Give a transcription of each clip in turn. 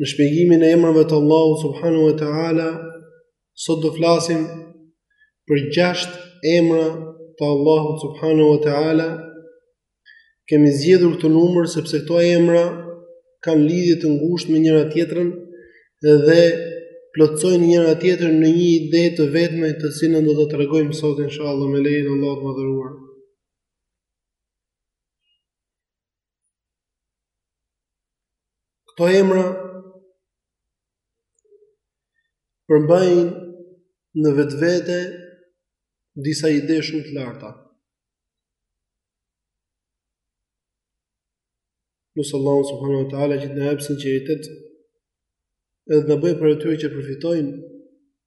Në shpjegimin e emrave të Allahut subhanahu wa taala sot do flasim për gjashtë emra të Allahut subhanahu wa taala. Kemi zgjedhur këtë numër sepse këto emra kanë lidhje të ngushtë me njëra tjetrën dhe plotësojnë njëra tjetrën në një ide të vetme të cilën do ta tregojmë sot inshallah me lejen e Allahut madhëruar. Këto emra përmbajnë në vetvete disa ide shumë të larta. Lus Allahun subhanahu wa ta'ala që të na japë sinqeritet edhe na bëjë prej atyre që përfitojnë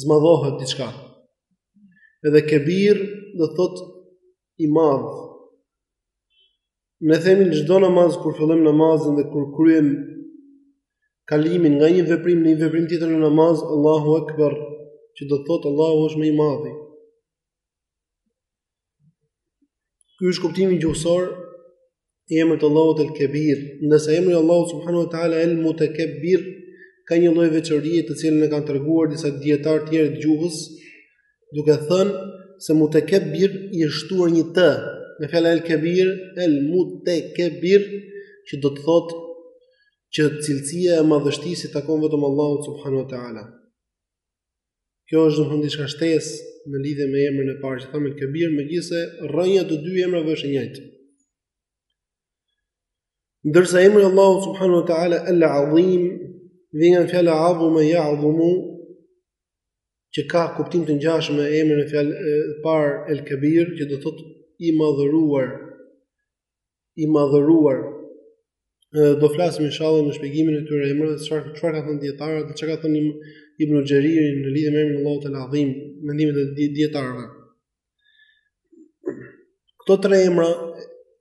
zmadhohet diçka. Edhe kebir do të thotë i madh. Ne themi çdo namaz kur fillojmë namazin dhe kur kryejmë kalimin nga një veprim në një veprim tjetër në namaz, Allahu Akbar, që do të thotë Allahu është më i madhi. Ky është kuptimi gjuhësor i emrit të Allahut El Kebir, ndërsa emri i Allahut subhanahu wa taala El Mutekebbir ka një lloj veçorie të cilën e kanë treguar disa dijetarë të tjerë të gjuhës, duke thënë se Mutekebbir i është shtuar një t në fjalën El Kebir, El Mutekebbir, që do të thotë që cilësia e madhështisë i takon vetëm Allahut subhanahu wa taala. Kjo është domethënë diçka shtesë në lidhje me emrin e parë që thamë El Kebir, megjithëse rrënja e të dy emrave është e njëjtë. Ndërsa emri i Allahut subhanahu wa taala El Adhim vjen nga fjala adhume jadhumu që ka kuptim të ngjashëm me emrin e fjalën e parë El Kebir, që do thotë i madhëruar. i madhëruar. Edhe do flasim inshallah në shpjegimin e këtyre emrave, çfarë çfarë kanë thënë dijetarët dhe çka ka thënë Ibn Xheriri në lidhje me emrin e Allahut El Adhim, mendimet e dijetarëve. Këto tre emra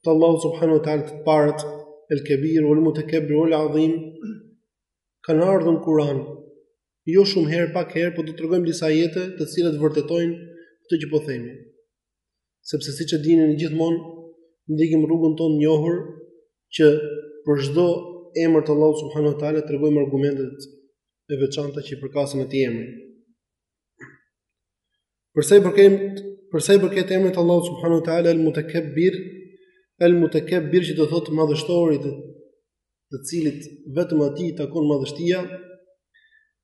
të Allahut subhanahu wa taala të parët El Kebir, El Mutekebbir, El Adhim kanë ardhur në Kur'an. Jo shumë herë, pak herë, por do të tregojmë disa ajete të cilat vërtetojnë këtë që po themi. Sepse siç e dini ne gjithmonë ndjekim rrugën tonë të njohur që për çdo emër të Allahut subhanahu teala tregojmë argumentet e veçanta që i përkasin atij emri. Për sa i përket për sa i përket emrit të Allahut subhanahu teala el mutekebbir el mutekebbir që do thotë madhështori të të cilit vetëm atij i takon madhështia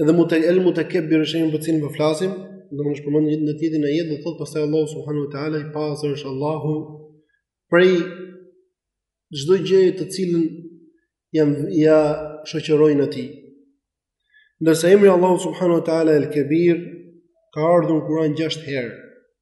Edhe mute el mutekebbir është emri për cilin po flasim, domethënë është përmendur në të njëjtin ajet, dhe thotë pastaj Allah subhanu wa ta'ala, i pastër është Allahu, prej çdo gjëje të cilën ia shoqërojnë atij. Ndërsa emri Allah subhanu wa ta'ala el kebir, ka ardhur në kuran gjashtë herë,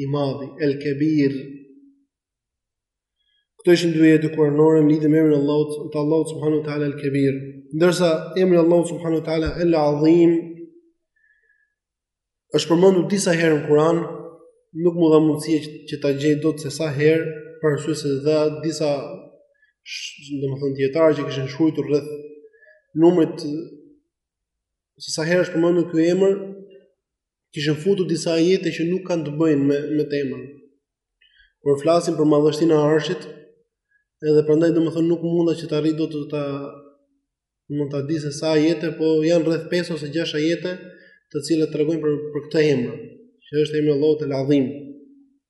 i madhi, El Kebir. Këto ishin dy ajete kuranore në lidhje me emrin e Allahut, të Allahut subhanahu wa taala El Kebir. Ndërsa emri i Allahut subhanahu wa taala El Azim është përmendur disa herë në Kur'an, nuk më dha mundësi që ta gjej dot se sa herë, për arsye se edhe disa domethënë dietarë që kishin shkruar rreth numrit se sa herë është përmendur ky emër Kishin futur disa ajete që nuk kanë të bëjnë me me temën. Por flasin për madhështinë e Arshit, edhe prandaj domethënë nuk munda që të arrij dot të të mund ta di se sa ajete, po janë rreth 5 ose 6 ajete, të cilat tregojnë për për këtë emër, që është emri Allahut El Adhim.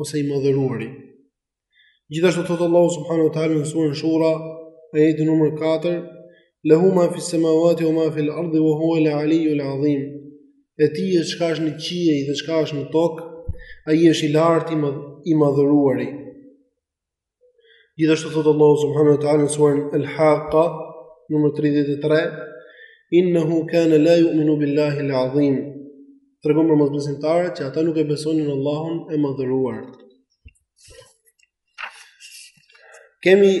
ose i madhëruari. Gjithashtu thot Allahu subhanahu wa taala në surën Shura, ajeti numër 4, "Lahu ma fi samawati wa ma fi al-ardi wa huwa al-aliyyu al-azim." E tij është çka është në qiej dhe çka është në tokë, ai është i lartë i madhëruari. Gjithashtu thotë Allahu subhanahu wa taala në surën Al-Haqqa, numër 33, "Innahu kana la yu'minu billahi al-azim." Tregon për mosbesimtarët që ata nuk e besonin Allahun e madhëruar. Kemi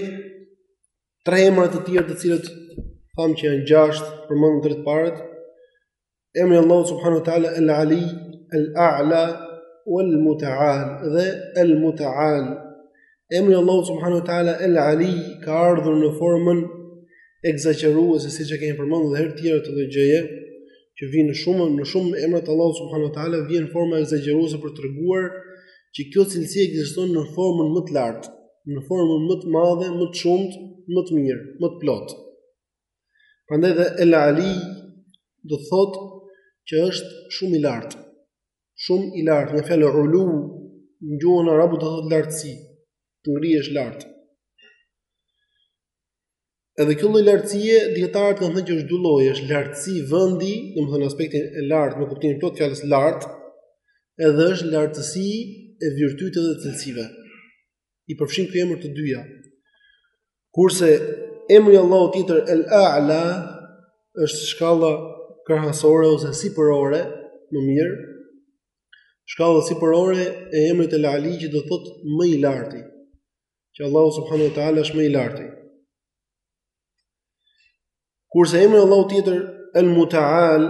tre emra të tjerë të cilët thamë që janë gjashtë përmendëm tre të parët, Emri Allah subhanu ta'ala el ali, el a'la, o el muta'al dhe el muta'al. Emri Allah subhanu ta'ala el ali ka ardhur në formën ekzagjeruese siç e kemi përmendur dhe herë tjera këtë lloj gjëje, që vjen në shumë në shumë emra të Allahut subhanuhu teala vjen forma ekzagjeruese për të treguar që kjo cilësi ekziston në formën më të lartë, në formën më të madhe, më të shumtë, më të mirë, më të plotë. Prandaj dhe El Ali do të thotë që është shumë i lartë. Shumë i lartë, nga fjala ulu, në gjuhën arabe do të thotë lartësi. Të ngrihesh lart. Edhe kjo lloj lartësie dietarët kanë thënë që është dy lloje, është lartësi vendi, domethënë aspektin e lartë në kuptimin e plotë të fjalës lartë, edhe është lartësi e virtyteve dhe cilësive. i përfshin ky emër të dyja. Kurse emri i Allahut tjetër El A'la është shkalla krahasore ose sipërore, më mirë. Shkalla sipërore e emrit El Ali që do të thotë më i larti. Që Allahu subhanahu wa taala është më i larti. Kurse emri i Allahut tjetër El Mutaal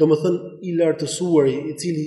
domethënë i lartësuari, i cili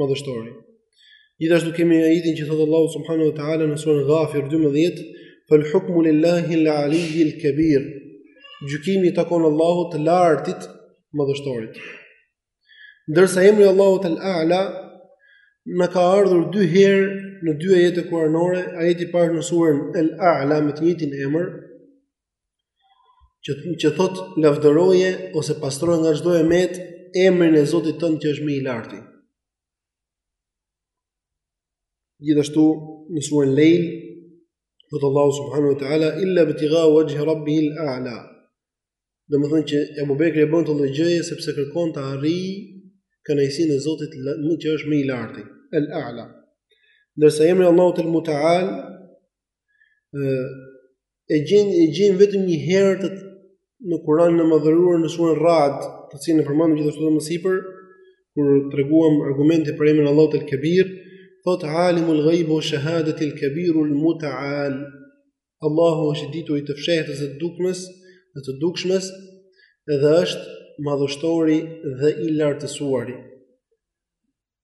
madhështori. Gjithashtu kemi ajetin që thotë Allahu subhanahu wa taala në surën Ghafir 12, "Fal hukmu lillahi al-aliyyi al-kabir." Gjykimi i takon Allahut të lartit, madhështorit. Ndërsa emri i Allahut al-a'la na ka ardhur dy herë në dy ajete kuranore, ajeti i parë në surën al-a'la me të njëjtin emër, që që thot lavdëroje ose pastroje nga çdo e metë emrin e Zotit tënd që është më i larti. Gjithashtu në surën Lejl thot Allahu subhanahu wa taala illa bitigha wajhi rabbih al-a'la. Domethënë që Abu Bekri e bën këtë gjë sepse kërkon të arrijë kënaqësinë e Zotit që është më i larti, al-a'la. Ndërsa emri i Allahut el mutaal e gjejmë e gjejmë vetëm një herë në Kur'anin e Madhëruar në surën Ra'd, të cilën e përmendëm gjithashtu më sipër, kur treguam argumente për emrin e Allahut El Kabir, thot Alimul Ghaib wa Shahadati El Kabir El Muta'al. Allahu është i dituri i të fshehtës dhe të dukshmes, dhe të dukshmes, edhe është madhështori dhe i lartësuari.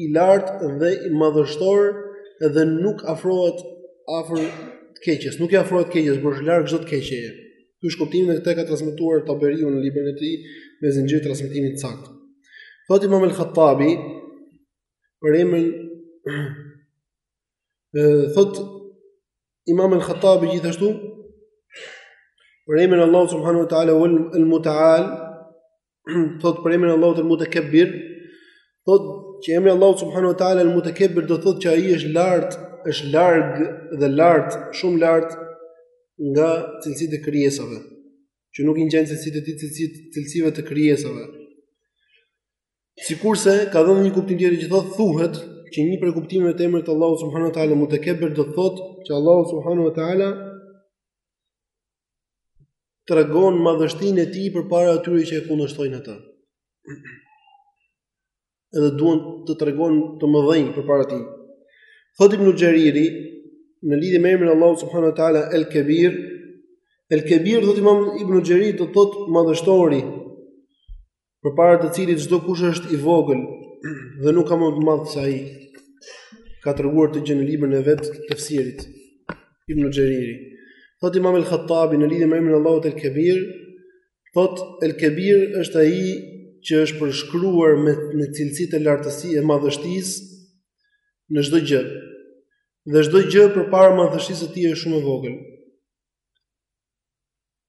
i lartë dhe madhështor dhe nuk afrohet afër të keqes, nuk i afrohet të keqes, por është larg çdo të keqeje. Ky është kuptimi që këtë e ka transmetuar Taberiu në librin e tij me zinxhir transmetimi të saktë. Thot Imam al-Khattabi për emrin thot Imam al-Khattabi gjithashtu për emrin e Allahut subhanahu wa taala el mutaal thot për emrin e Allahut el mutekebir, thot që emri i Allahut subhanahu wa taala el mutekebir do thot që ai është lart, është larg dhe lart, shumë lart nga cilësitë e krijesave, që nuk i ngjajnë cilësitë e tij, cilësitë cilësive të krijesave. Sikurse ka dhënë një kuptim tjetër që thot thuhet që një prej kuptimeve të emrit të Allahut subhanahu wa taala mutekebir do thot që Allahu subhanahu wa taala tregon madhështinë e tij përpara atyre që e kundërshtojnë atë. Edhe duan të tregohen të mëdhenj përpara tij. Thotë Ibn Xheriri në lidhje me emrin e Allahut subhanahu wa taala El Kebir, El Kebir thotë Ibn Xheriri do të thotë madhështori. përpara të cilit çdo kush është i vogël dhe nuk ka më të madh se ai. Ka treguar këtë gjë në librin e vet të tafsirit Ibn Xheriri. Thot Imam al-Khattabi në lidhje me emrin e Allahut el-Kebir, thot el-Kebir është ai që është përshkruar me me cilësitë e madhështisë në çdo gjë. Dhe çdo gjë përpara madhështisë së tij është shumë e vogël.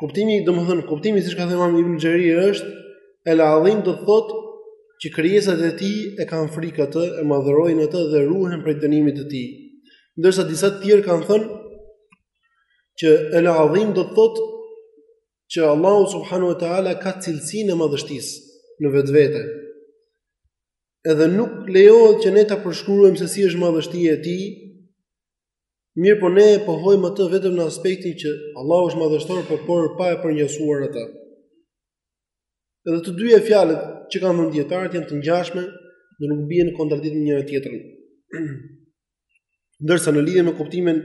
Kuptimi, domethënë kuptimi siç ka thënë Imam Ibn Xheri është el adhim do të thotë që krijesat e tij e kanë frikë atë, e madhërojnë atë dhe ruhen prej dënimit të tij. Ndërsa disa të tjerë kanë thënë që el adhim do të thotë që Allahu subhanahu wa taala ka cilësinë e madhështisë në vetvete. Edhe nuk lejohet që ne ta përshkruajmë se si është madhështia e tij, Mirëpo ne e pohojmë atë vetëm në aspektin që Allahu është madhështor për por pa e përngjasuar atë. Edhe të dyja fjalët që kanë thënë dietarët janë të ngjashme, dhe nuk bien në kontradikt me njëra tjetrën. Ndërsa në lidhje me kuptimin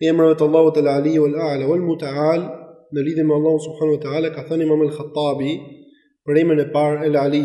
e emrave të Allahut El Ali wal Ala wal Mutaal, në lidhje me Allahun subhanahu wa taala ka thënë Imam El Khattabi për emrin e parë El Ali.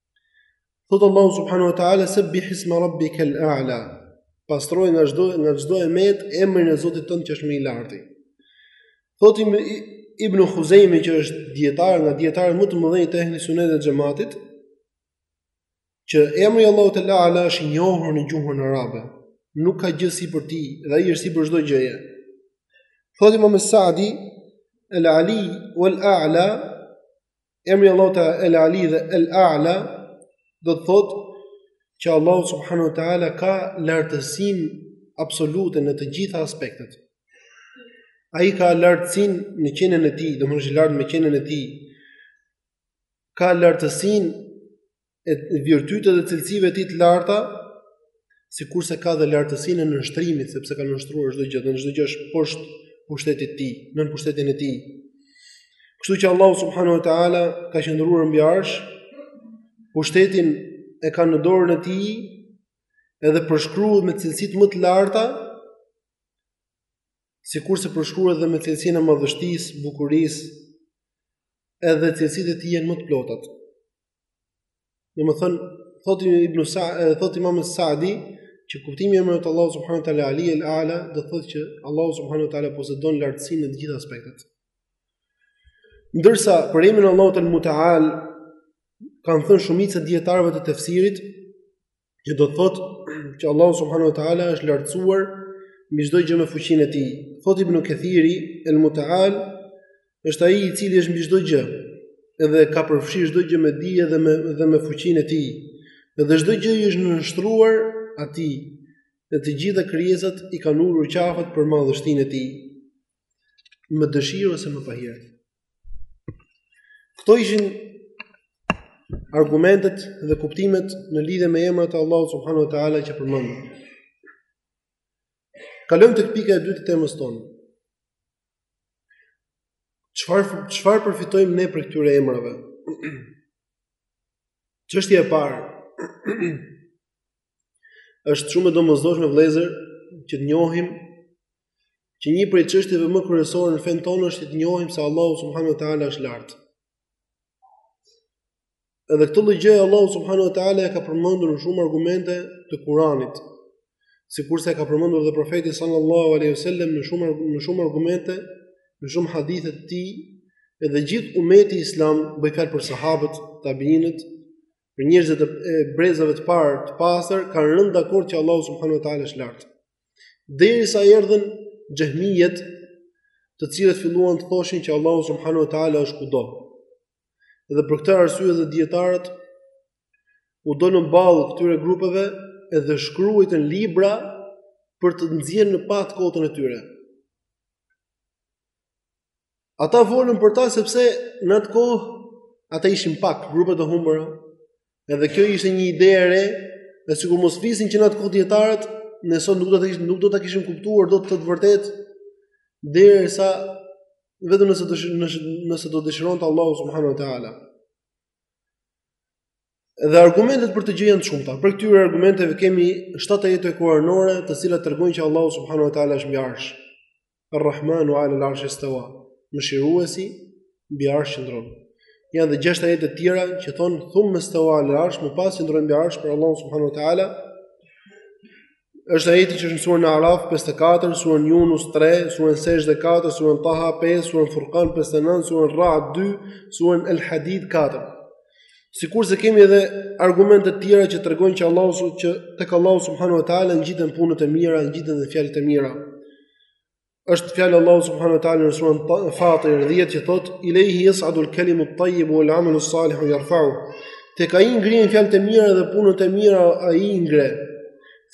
Thotë Allahu subhanahu wa taala sebbih isme rabbikel a'la. Pastroje nga çdo nga çdo e metë emrin e Zotit tënd që është më i larti. Thotë Ibn Khuzejme që është dietar nga dietarët më të mëdhenj të ehli sunet dhe xhamatit që emri Allahut el ala është i njohur në gjuhën arabe. Nuk ka gjë sipër tij dhe ai është sipër çdo gjëje. Thotë Imam Sa'di al-Ali wal-a'la Emri i Allahut El Ali dhe El A'la do të thotë që Allahu subhanahu wa taala ka lartësinë absolute në të gjitha aspektet. Ai ka lartësinë në qenien e tij, domethënë lart me qenien e tij. Ka lartësinë e virtyteve dhe cilësive të tij të larta, sikurse ka dhe lartësinë e nënshtrimit, sepse ka nënshtruar çdo gjë, çdo gjë është poshtë pushtetit të tij, nën pushtetin e tij. Kështu që Allahu subhanahu wa taala ka qëndruar mbi arsh, pushtetin e ka në dorën e tij, edhe përshkruhet me cilësitë më të larta, sikurse përshkruhet edhe me cilësinë e madhështisë, bukurisë, edhe cilësitë e tij janë më të plotat. Domethënë, thot ibn, thot imam Sa'di, që kuptimi i emrave të Allahut subhanahu wa taala Ali al-Ala do të thotë që Allahu subhanahu wa taala posedon lartësinë në të gjitha aspektet. Ndërsa për emrin e Allahut el mutaal kanë thënë shumica e dietarëve të tefsirit Që do të thotë që Allahu subhanahu wa taala është lartësuar mbi çdo gjë me fuqinë e tij. Thotë Ibn Kathiri, El Mutaal është ai i cili është mbi çdo gjë, edhe ka përfshirë çdo gjë me dije dhe me dhe me fuqinë e tij. Edhe çdo gjë i është nënshtruar atij. Dhe të gjitha krijesat i kanë ulur qafët për madhështinë e tij. me dëshirë ose me pahir. Këto ishin argumentet dhe kuptimet në lidhje me emrat e Allahut subhanahu wa ta'ala që përmendëm. Kalojmë tek pika e dytë e temës tonë. Çfarë, çfarë përfitojmë ne prej këtyre emrave? Çështja e parë, Është shumë e domosdoshme vëllezër që të njohim që një prej çështjeve më kryesore në fenë tonë është të njohim se Allahu subhanahu wa taala është lart. Edhe këtë lloj gjëje Allahu subhanahu wa taala e ka përmendur në shumë argumente të Kuranit, sikurse e ka përmendur edhe profeti sallallahu alaihi wasallam në shumë në shumë argumente, në shumë hadithe të tij, edhe gjithë umeti islam bëj fjalë për sahabët, tabiinët, për njerëzit e brezave të parë të pastër kanë rënë dakord që Allahu subhanahu wa taala është lart. Derisa erdhën xhehmijet, të cilët filluan të thoshin që Allahu subhanahu wa taala është kudo. Dhe për këtë arsye dhe dietarët u dolën ballë këtyre grupeve edhe shkruajtën libra për të nxjerrë në pah të kotën e tyre. Ata folën për ta sepse në atë kohë ata ishin pak grupe të humbura. Edhe kjo ishte një ide e re, dhe sikur mos flisin që në atë kohë dietarët, ne sot nuk do të nuk do ta kishim kuptuar dot të vërtetën derisa vetëm nëse nëse do dëshironte Allahu subhanahu wa taala. Dhe argumentet për këtë gjë janë të shumta. Prej këtyre argumenteve kemi 7 ajete kuranore, të cilat tregojnë që Allahu subhanahu wa taala është mbi arsh. Ar-Rahmanu 'ala al-'arshi istawa, Mëshiruesi mbi Arsh qëndron. Janë dhe gjashtë ajete të tjera që thonë thumma istawa 'ala al-'arsh, më pas qëndroi mbi Arsh pra Allahu subhanahu wa ta'ala. Është ajeti që është në surën Araf 54, surën Yunus 3, surën Sexhde 4, surën Taha 5, surën Furqan 59, surën Ra'd 2, surën Al-Hadid 4. Sikurse kemi edhe argumente të tjera që tregojnë që Allahu që tek Allahu subhanahu wa taala ngjiten punët e mira, ngjiten dhe fjalët e mira. është fjala e Allahut subhanahu wa taala në surën Fatir 10 që thotë ilayhi yas'adu al-kalimu at-tayyib wal 'amalu as-salihu yarfa'u. Tek ai ngrihen fjalët e mira dhe punët e mira ai i ngre.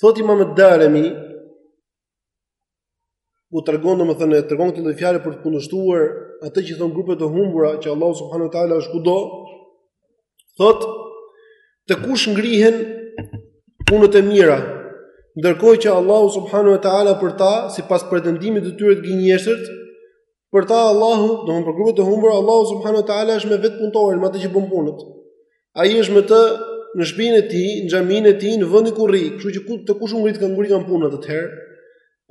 Thotë Imam ad-Darimi u tregon domethënë tregon këtë lloj fjale për të kundërshtuar atë që thonë grupet e humbura që Allahu subhanahu wa taala është kudo Thot, te kush ngrihen punët e mira, ndërkohë që Allahu subhanu e ta'ala për ta, sipas pretendimit të tyre të gënjeshtërt, për ta Allahu, domethënë për grupet e humbur, Allahu subhanu e ta'ala është me vetë punëtorin, me atë që bën punët. Ai është me të në shpinë e tij, në xhaminë e tij, në vendin ku rri, kështu që te kush u ngritkan ngritkan punët atëherë,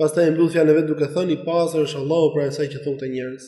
pastaj e mbyll fjalën e vet duke thënë, i pastër është Allahu prej asaj që thonë këta njerëz.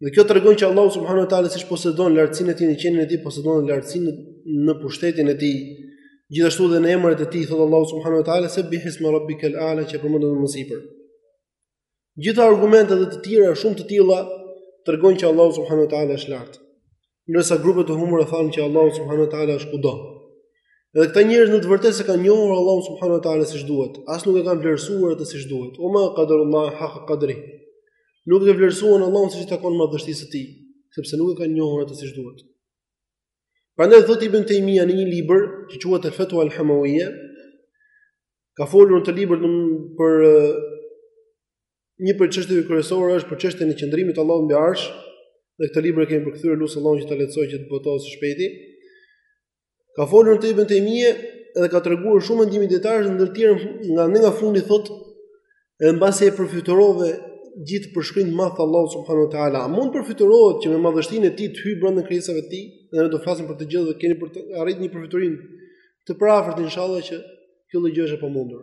Dhe kjo tregon që Allahu subhanahu wa taala siç posedon lartësinë e tij në qenien e tij, posedon lartësinë në pushtetin e tij. Gjithashtu dhe në emrat e tij thot Allahu subhanahu wa taala sebbih isme rabbikal a'la që e përmendëm më sipër. Gjithë këto argumente dhe të tjera shumë të tilla tregon që Allahu subhanahu wa taala është lart. Ndërsa grupet e humbura thanë që Allahu subhanahu wa taala është kudo. Dhe këta njerëz në të vërtetë s'e kanë njohur Allahun subhanahu wa taala siç duhet, as nuk e kanë vlerësuar atë siç duhet. Wa ma qadarullaha haqqa qadrih. Nuk e vlerësuan Allahun siç i takon madhështisë së tij, sepse nuk e kanë njohur atë siç duhet. Prandaj thot Ibn Taymija në një libër që quhet Al-Fatwa Al-Hamawiyya, ka folur në atë libër për Një prej çështjeve kryesore është për çështjen e qëndrimit të Allahut mbi Arsh, dhe këtë libër e kemi përkthyer lus Allahun që ta lehtësojë që të botohet së shpejti. Ka folur te Ibn Taymije dhe ka treguar shumë thënie dijetarësh ndër të tjera nga nga fundi thot edhe mbasi e përfytyrove gjithë këtë përshkrim të madh të Allahut subhanahu wa taala. A mund përfytyrohet që me madhështinë e tij të hyjë brenda krijesave të tij? Ne do të flasim për të gjithë dhe keni për të arritur një përfytyrim të përafërt inshallah që kjo lloj gjëje është e pamundur.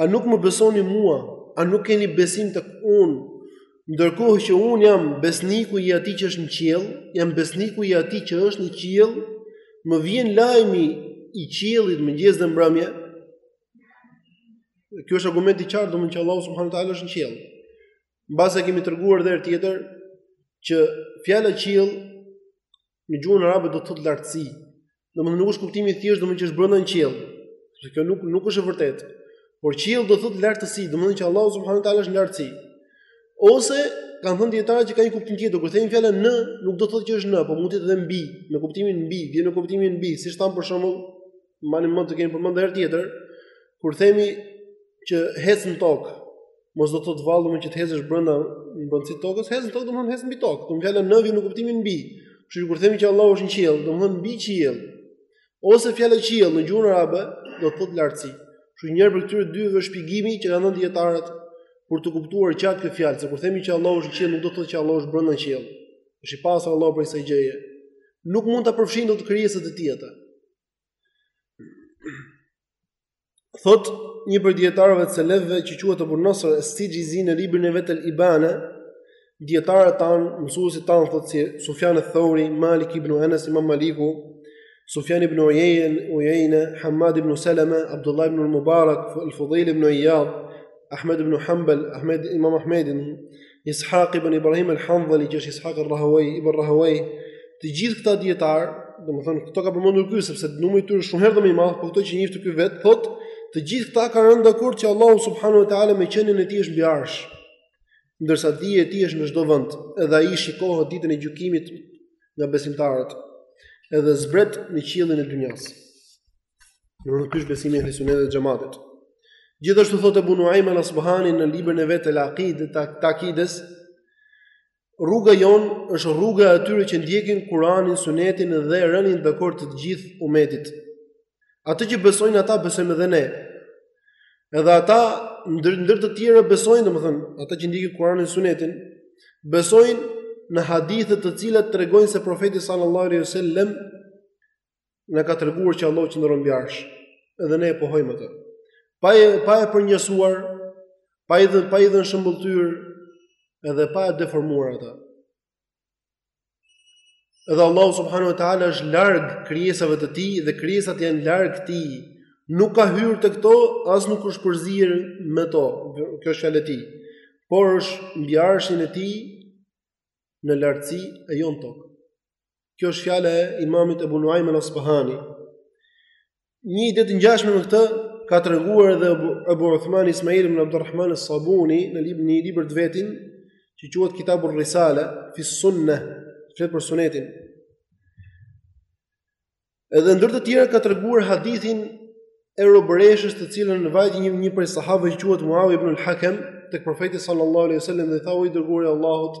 A nuk më besoni mua? A nuk keni besim tek unë? Ndërkohë që unë jam besniku i atij që është në qiell, jam besniku i atij që është në qiell, më vjen lajmi i qiellit mëngjes dhe mbrëmje, kjo është argument i qartë domethënë që Allahu subhanahu wa taala është në qiell. Mbase e kemi treguar edhe herë tjetër që fjala qiell Në gjuhën arabe do të thotë lartësi. Domethënë nuk është kuptimi thjesht, domethënë që është brenda në qiell. Sepse kjo nuk nuk është e vërtetë. Por qiell do thotë lartësi, domethënë që Allahu subhanahu teala është në lartësi. Ose kanë thënë dijetarët që ka një kuptim tjetër, kur themi fjalën në, nuk do thotë që është në, por mund të jetë edhe mbi, me kuptimin mbi, vjen në kuptimin mbi, siç thamë për shembull mbani mend e kemi përmendë herë tjetër, kur themi që ec në tokë, mos do të thotë vallë që të ecësh brenda në brendësi të tokës, ec në tokë domethënë ec mbi tokë. Kur fjala në vjen në kuptimin mbi, kështu që kur themi që Allahu është në qiell, domethënë mbi qiell. Ose fjala qiell në gjuhën arabe do të thotë lartësi. Kështu njëra prej këtyre dy është shpjegimi që kanë dhënë dijetarët për të kuptuar qartë këtë fjalë, se kur themi që Allahu është në qiell, nuk do të thotë që Allahu është brenda në qiell. Është i pastër Allahu prej kësaj gjëje. Nuk mund ta përfshijnë dot krijesat e tija. Thotë një prej dijetarëve të selefëve që quhet Abu Nasr al-Sijzi në librin e vet al-Ibana, dijetarët tanë, mësuesit tanë thotë si Sufjan al-Thauri, Malik ibn Anas, Imam Maliku, Sufjan ibn Uyayna, Uyayna, Hamad ibn Salama, Abdullah ibn al-Mubarak, al-Fudhayl ibn Iyad, Ahmed ibn Hanbal, Ahmed Imam Ahmedin, Ishaq ibn Ibrahim al-Hanzali, që është Ishaq al-Rahawai, ibn Rahawai, të gjithë këta dijetarë, domethënë këto ka përmendur ky sepse numri i tyre është shumë herë më i madh, po këto që njihte ky vetë, thotë, të gjithë këta kanë rënë dakord që Allahu subhanahu wa taala me qenien e tij është mbi arsh. Ndërsa dija e tij është në çdo vend, edhe ai shikohet ditën e gjykimit nga besimtarët, edhe zbret në qiellin e dynjasë. Pra ky është besimi i ehli sune vel xhematit. Gjithashtu thotë Abu Nuaim al-Asbahani në librin e vet al-Akide, të akides, rruga jonë është rruga e atyre që ndjekin kuranin, sunetin dhe rënien dakord të të gjithë umetit. Atë që besojnë ata besojmë edhe ne. Edhe ata ndër, ndër të tjera besojnë, domethënë, ata që ndjekin kuranin, sunetin, besojnë në hadithet të cilat tregojnë se profeti sallallahu alaihi wasallam na ka treguar që Allahu qëndron mbi arsh, edhe ne e pohojmë atë. Pa e pa e përngjasuar, pa i dhënë pa i dhënë shëmbëlltyrë, edhe pa e deformuar atë. Edhe Allahu subhanahu wa taala është larg krijesave të tij dhe krijesat janë larg tij. Nuk ka hyrë tek to, as nuk është përzier me to. Kjo është fjala e tij. Por është mbi arshin e tij në lartësi e jo në tokë. Kjo është fjala e Imamit Abu Nuaim al-Asbahani. Një ide të ngjashme me këtë ka treguar edhe Abu Uthman Ismail ibn Abdurrahman al-Sabuni në lib, një libër të vetin që quhet Kitabur Risale fi Sunnah, që flet për sunetin. Edhe ndër të tjera ka treguar hadithin e robëreshës të cilën vajti një, një prej sahabëve që quhet Muawi ibn al-Hakem tek profeti sallallahu alaihi wasallam dhe i tha o i dërguari i Allahut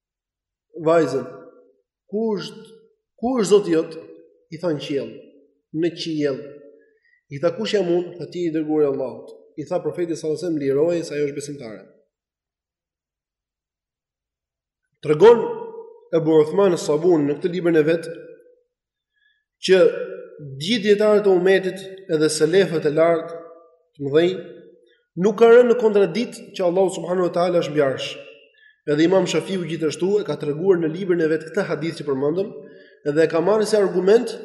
vajzën, ku është, ku është Zoti jot, i tha në qiell, në qiell, i tha kush jam unë, tha ti i dërguari i Allahut, i tha profeti sallallahu alaihi wasallam liroje, se ajo është besimtare. Tregon Abu Uthman Sabuni në këtë librin e vet, që gjithë dijetarët e umetit edhe selefët e lartë të mëdhenj, nuk kanë rënë në kontradiktë që Allahu subhanahu wa taala është mbi arsh. Edhe imam Shafiu gjithashtu e ka treguar në librin e vet këtë hadith që përmendëm, dhe e ka marrë si argument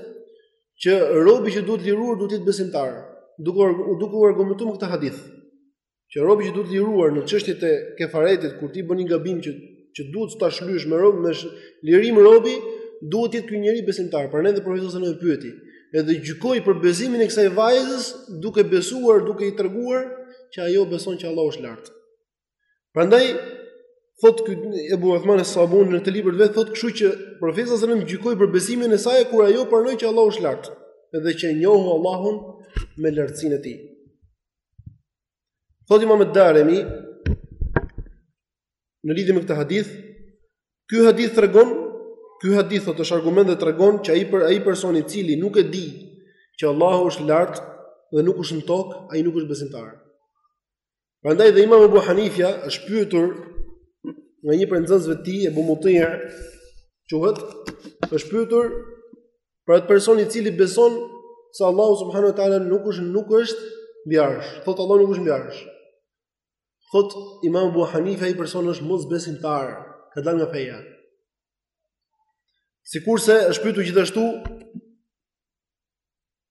që robi që duhet liruar duhet të jetë besimtar, duke u duke u argumentuar me këtë hadith. që robi që duhet liruar në çështjet e kefaretit kur ti bën një gabim që që duhet ta shlyesh me rob me lirim robi duhet të jetë ky njeri besimtar prandaj dhe profeti e pyeti edhe gjykoi për besimin e kësaj vajzës duke besuar duke i treguar që ajo beson që Allahu është lart prandaj thot ky Ebu Uthman as-Sabun në të librit vet thot kështu që profeti sallallahu alajhi wasallam gjykoi për besimin e saj kur ajo pranoi që Allahu është lart dhe që njohu Allahun me lartësinë e tij Thot Imam ad-Darimi në lidhje me këtë hadith, ky hadith tregon, ky hadith thotë është argument dhe tregon që ai per ai person i cili nuk e di që Allahu është lart dhe nuk është në tokë, ai nuk është besimtar. Prandaj dhe Imam Abu Hanifja është pyetur nga një prej nxënësve të tij, Ebu Mutia, quhet, është pyetur Për atë person i cili beson se Allahu subhanahu wa taala nuk është nuk është mbi arsh. Thotë Allahu nuk është mbi arsh. Thotë Imam Abu Hanifa ai person është mosbesimtar, ka dalë nga feja. Sikurse është pyetur gjithashtu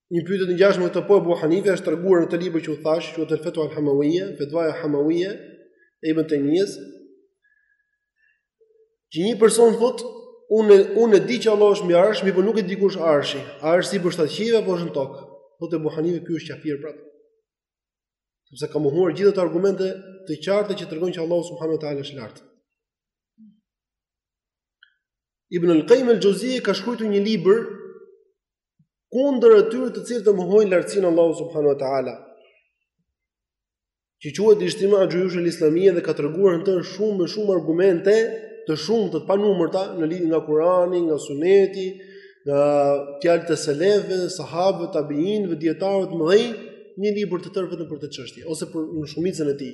një pyetje të ngjashme me këtë po Abu Hanifa, është treguar në të libër që u thash, quhet el-Fetwa al-Hamawiyya, fetwa e Hamawiyya e Ibn Taymiyah. Që një person thot, unë unë e di që Allah është mbi arsh, mirëpo nuk e di ku është arshi. A është sipër shtatë qiejve apo është në tokë? Thot Ebu Hanife ky është kafir prapë. Sepse ka mohuar gjithë ato argumente të qarta që tregojnë që Allah subhanahu wa taala është lart. Ibn al-Qayyim al-Jawzi ka shkruar një libër kundër atyre të cilët mohojnë lartësinë e Allahut subhanahu wa taala. që quhet Ijtima al-Juyush al-Islamia dhe ka treguar në të shumë më shumë argumente të shumta të panumërta në lidhje nga Kurani, nga Suneti, nga fjalët e selefëve, sahabëve, tabiinëve, dietarëve të mëdhenj, një libër të tërë vetëm për këtë çështje ose për në shumicën e tij.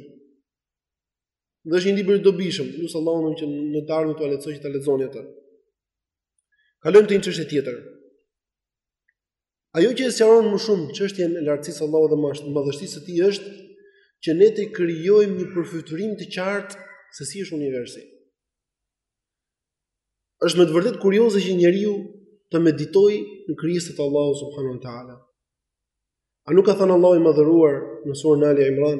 Dhe është një libër i dobishëm, lus Allahun që në të ardhmen t'ua lehtësojë që ta lexoni atë. Kalojmë te një çështje tjetër. Ajo që e sqaron më shumë çështjen e lartësisë së Allahut dhe madhështisë së Tij është që ne të krijojmë një përfytyrim të qartë se si është universi. Është me të vërtetë kurioze që njeriu të meditojë në krijesat e Allahut subhanahu wa taala. A nuk ka thënë Allahu i madhëruar në surën Ali Imran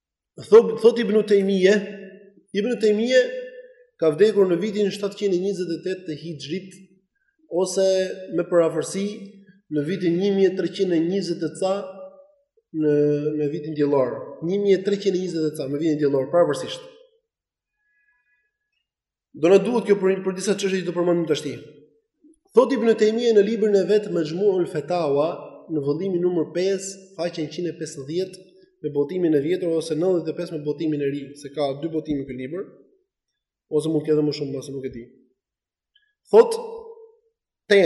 Thot thot Ibn Taymije, Ibn Taymije ka vdekur në vitin 728 të Hijrit ose me përafërsi në vitin 1320 e ca në në vitin diellor, 1320 e ca në vitin diellor, përafërsisht. Do na duhet kjo për disa çështje që do përmendim tashti. Thotë Ibn Taymija në librin e vet Mexhmu'ul Fetaua në vëllimin numër 5, faqen 150 me botimin e vjetër ose 95 me botimin e ri, se ka dy botime ky libër ose mund të ketë më shumë, ose nuk e di. Thotë ta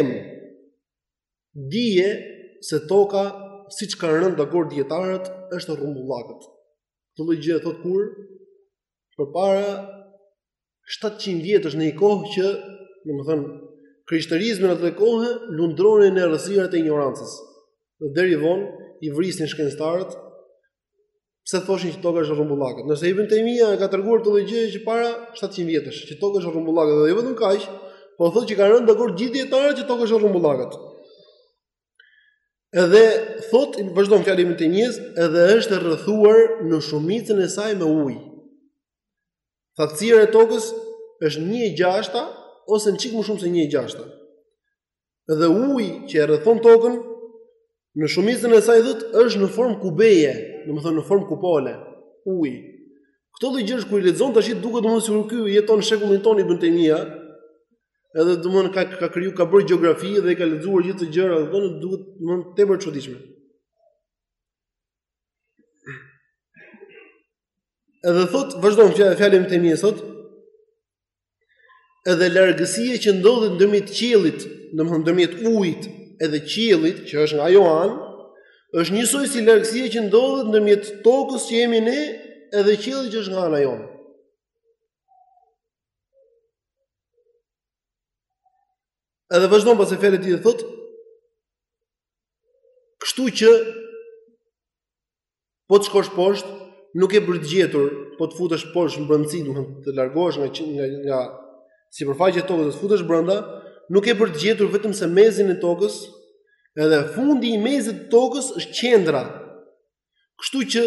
dije se toka siç kanë rënë dakord dietarët është rrumbullakët. Këtë lloj gjëje e thotë kur përpara 700 vjetësh në një kohë që, domethënë, krishterizmi në atë kohë lundronin në errësirat e injorancës. Dhe deri von i vrisin shkencëtarët pse thoshin që toka është rrumbullakët. Ndërsa Ibn Taymija ka treguar këtë lloj gjëje që para 700 vjetësh, që toka është rrumbullakët dhe jo vetëm kaq, po thotë që kanë rënë dakord gjithë dijetarët që toka është rrumbullakët. Edhe thot vazhdon fjala e Ibn Taymijes, edhe është e rrethuar në shumicën e saj me ujë. Thatësira e tokës është 1/6 ose një çik më shumë se 1/6. Edhe uji që e rrethon tokën në shumicën e saj thot është në formë kubeje, domethënë në formë kupole, uji. Këto lloj gjërash kur i lexon tashti duket domethënë sikur ky jeton në shekullin tonë Ibn Taymija. Edhe domthon ka ka kry ka bërë gjeografi dhe i ka lexuar gjithë këto gjëra, domthon duket domthon tepër e çuditshme. Edhe thot vazhdon fjalën Ibn Taymija thot. Edhe largësia që ndodhet ndërmjet qiellit, domthon ndërmjet ujit edhe qiellit që është nga ajo anë, është njësoj si largësia që ndodhet ndërmjet tokës që jemi ne edhe qiellit që është nga ana jonë. Edhe vazhdon pastaj fjalët e tij e thot Kështu që po të shkosh poshtë, nuk ke për të gjetur, po të futesh poshtë në brendësi, do të largohesh nga nga nga sipërfaqja e tokës, të futesh brenda, nuk ke për të gjetur vetëm se mezin e tokës, edhe fundi i mezit të tokës është qendra. Kështu që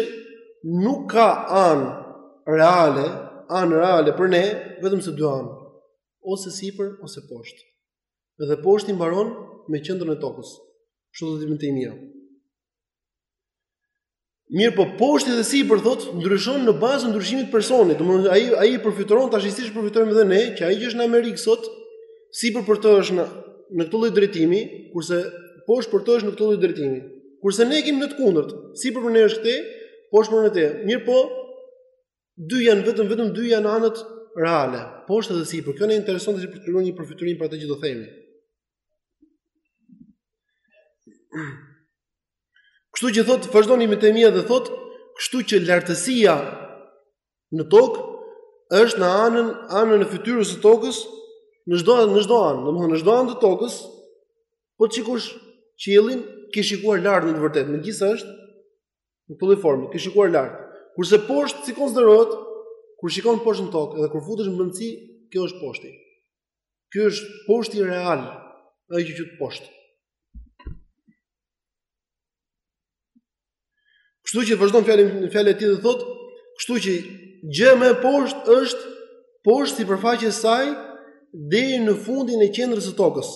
nuk ka anë reale, anë reale për ne, vetëm se dy anë, ose sipër ose poshtë. Dhe poshtë mbaron me qendrën e tokës. Kështu thotë Ibn Taymija. Mirëpo poshtë dhe sipër thot, ndryshon në bazë të ndryshimit të personit. Domthonë ai ai e përfytyron tash siç e përfytyrojmë edhe ne, që ai që është në Amerikë sot, sipër për të është në në këtë lloj drejtimi, kurse poshtë për të është në këtë lloj drejtimi. Kurse ne e kemi në të kundërt, sipër për ne është këtej, poshtë për ne atej. Mirëpo, dy janë vetëm vetëm dy janë anët reale, poshtë dhe sipër. Kjo na interesonte si përfytyrim, një përfytyrim për atë që do themi. Kështu që thotë, vazhdon Ibn Taymija dhe thotë, kështu që lartësia në tokë është në anën anën e fytyrës së tokës në çdo në çdo anë, domethënë në çdo anë të tokës, po të shikosh qiellin ke shikuar lart në të vërtetë, megjithëse është në këtë formë, ke shikuar lart. Kurse poshtë si konsiderohet kur shikon poshtë në tokë dhe kur futesh në brendësi, kjo është poshti. Ky është poshti real, ai që quhet poshtë. Kështu që vazhdon fjalën fjalën e tij dhe thotë, kështu që gjë më poshtë është poshtë sipërfaqes së saj deri në fundin e qendrës së tokës.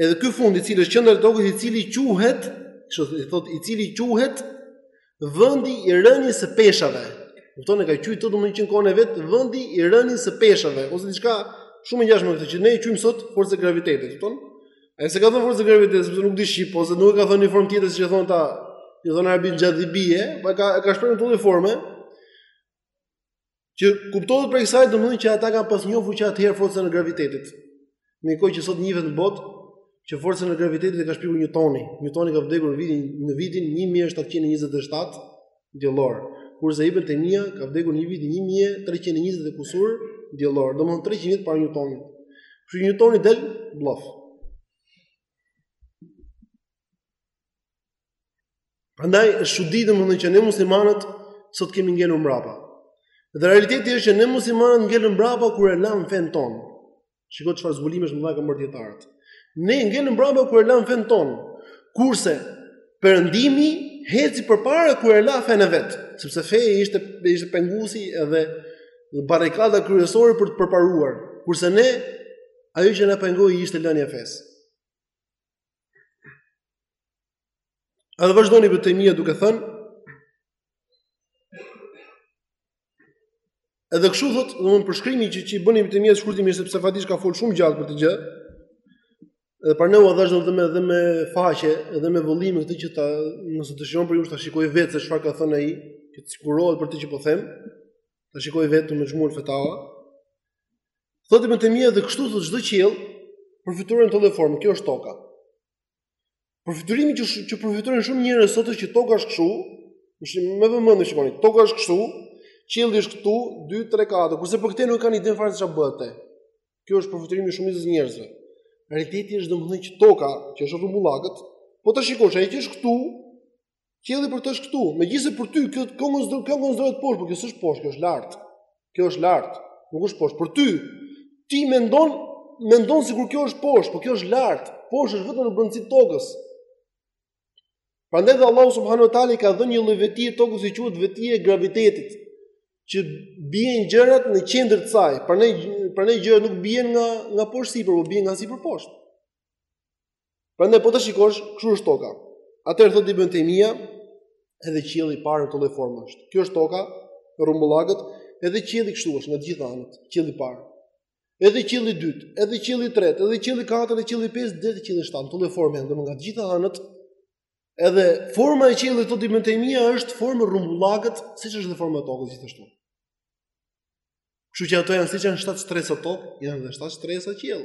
Edhe ky fund i cili është qendra e tokës, i cili quhet, i thotë, i cili quhet vendi i rënies së peshave. Kupton e ka qytë të domun që kanë vet vendi i rënies së peshave ose diçka shumë e ngjashme me këtë që ne e quajmë sot forca e gravitetit, kupton? Ai s'e ka thënë forca e gravitetit, sepse nuk di shqip ose nuk e ka thënë në formë tjetër siç e thonë ata, i thon arabët xhadhibie, po e ka shprehur në këtë formë. Që kuptohet prej kësaj domethënë që ata kanë pas njohur që atëherë forcën e gravitetit. Në kohë që sot njihet në botë që forcën e gravitetit e ka shpikur Newtoni. Newtoni ka vdekur në vitin në vitin 1727 diellor, kurse Ibn Taymija ka vdekur në vitin 1320 e kusur diellor, domethënë 300 vjet para Newtonit. Kështu Newtoni del bllof. Prandaj është çudi domethënë që ne muslimanët sot kemi ngelur mbrapa. Dhe realiteti është që ne muslimanët ngelëm mbrapa kur e lamë fenë tonë. Shiko çfarë zbulimesh të mëdha kanë bërë dietarët. Ne ngelëm mbrapa kur e lamë fenë tonë. Kurse Perëndimi eci përpara kur e la fenë e vet, sepse feja ishte ishte penguesi edhe barrikada kryesore për të përparuar. Kurse ne ajo që na pengoi ishte lënia e fesë. Edhe vazhdon Ibn Temia duke thënë Edhe kështu thot, domethënë përshkrimi që që i bën Ibn Temia shkurtimisht sepse faktisht ka fol shumë gjatë për këtë gjë. Edhe prandaj ua dhashë edhe me edhe me faqe, edhe me vëllime këtë që ta nëse dëshiron prej jush ta shikojë vetë se çfarë ka thënë ai, që të sigurohet për këtë që po them. Ta shikojë vetë te Mexhmul Fetawa. Thot Ibn Temia dhe kështu thot çdo qiell përfytyroni këtë formë, kjo është toka. Përfytyrimi që që përfytyrojnë shumë njerëz sot është që toka është kështu, jini me vëmendje shikoni, toka është kështu, qielli është këtu, 2 3 4, kurse për këtë nuk kanë idenë fare se çfarë bëhet te. Ky është përfytyrimi i shumicës së njerëzve. Realiteti është domethënë që toka, që është rrumbullakët, po të shikosh ai që është këtu, Qielli për të është këtu, megjithëse për ty kjo këngë është këngë është drejt poshtë, por kjo s'është poshtë, kjo është lart. Kjo është lart, nuk është poshtë. Për ty ti mendon mendon sikur kjo është poshtë, por kjo është lart. Poshtë është vetëm në brendësi të tokës. Prandaj dhe Allahu subhanahu wa taala ka dhënë një lloj vetie tokës që quhet vetie e gravitetit, që bien gjërat në qendër të saj. Prandaj prandaj gjërat nuk bien nga nga poshtë sipër, por bien nga sipër poshtë. Prandaj po ta shikosh, kështu është toka. Atëherë thotë Ibn Taymija, edhe qielli i parë këtë lloj forme është. Kjo është toka, rrumbullakët, edhe qielli kështu është në të gjitha anët, qielli i parë. Edhe qielli i dytë, edhe qielli i tretë, edhe qielli i katërt, edhe qielli i pestë, deri te qielli i shtatë, këtë lloj forme janë domethënë nga të gjitha anët. Edhe forma e qiellit thotë Ibn Taymija është formë rrumbullakët, siç është në formën e tokës gjithashtu. Kështu që ato janë siç janë shtatë shtresa tokë, janë edhe shtatë shtresa qiell.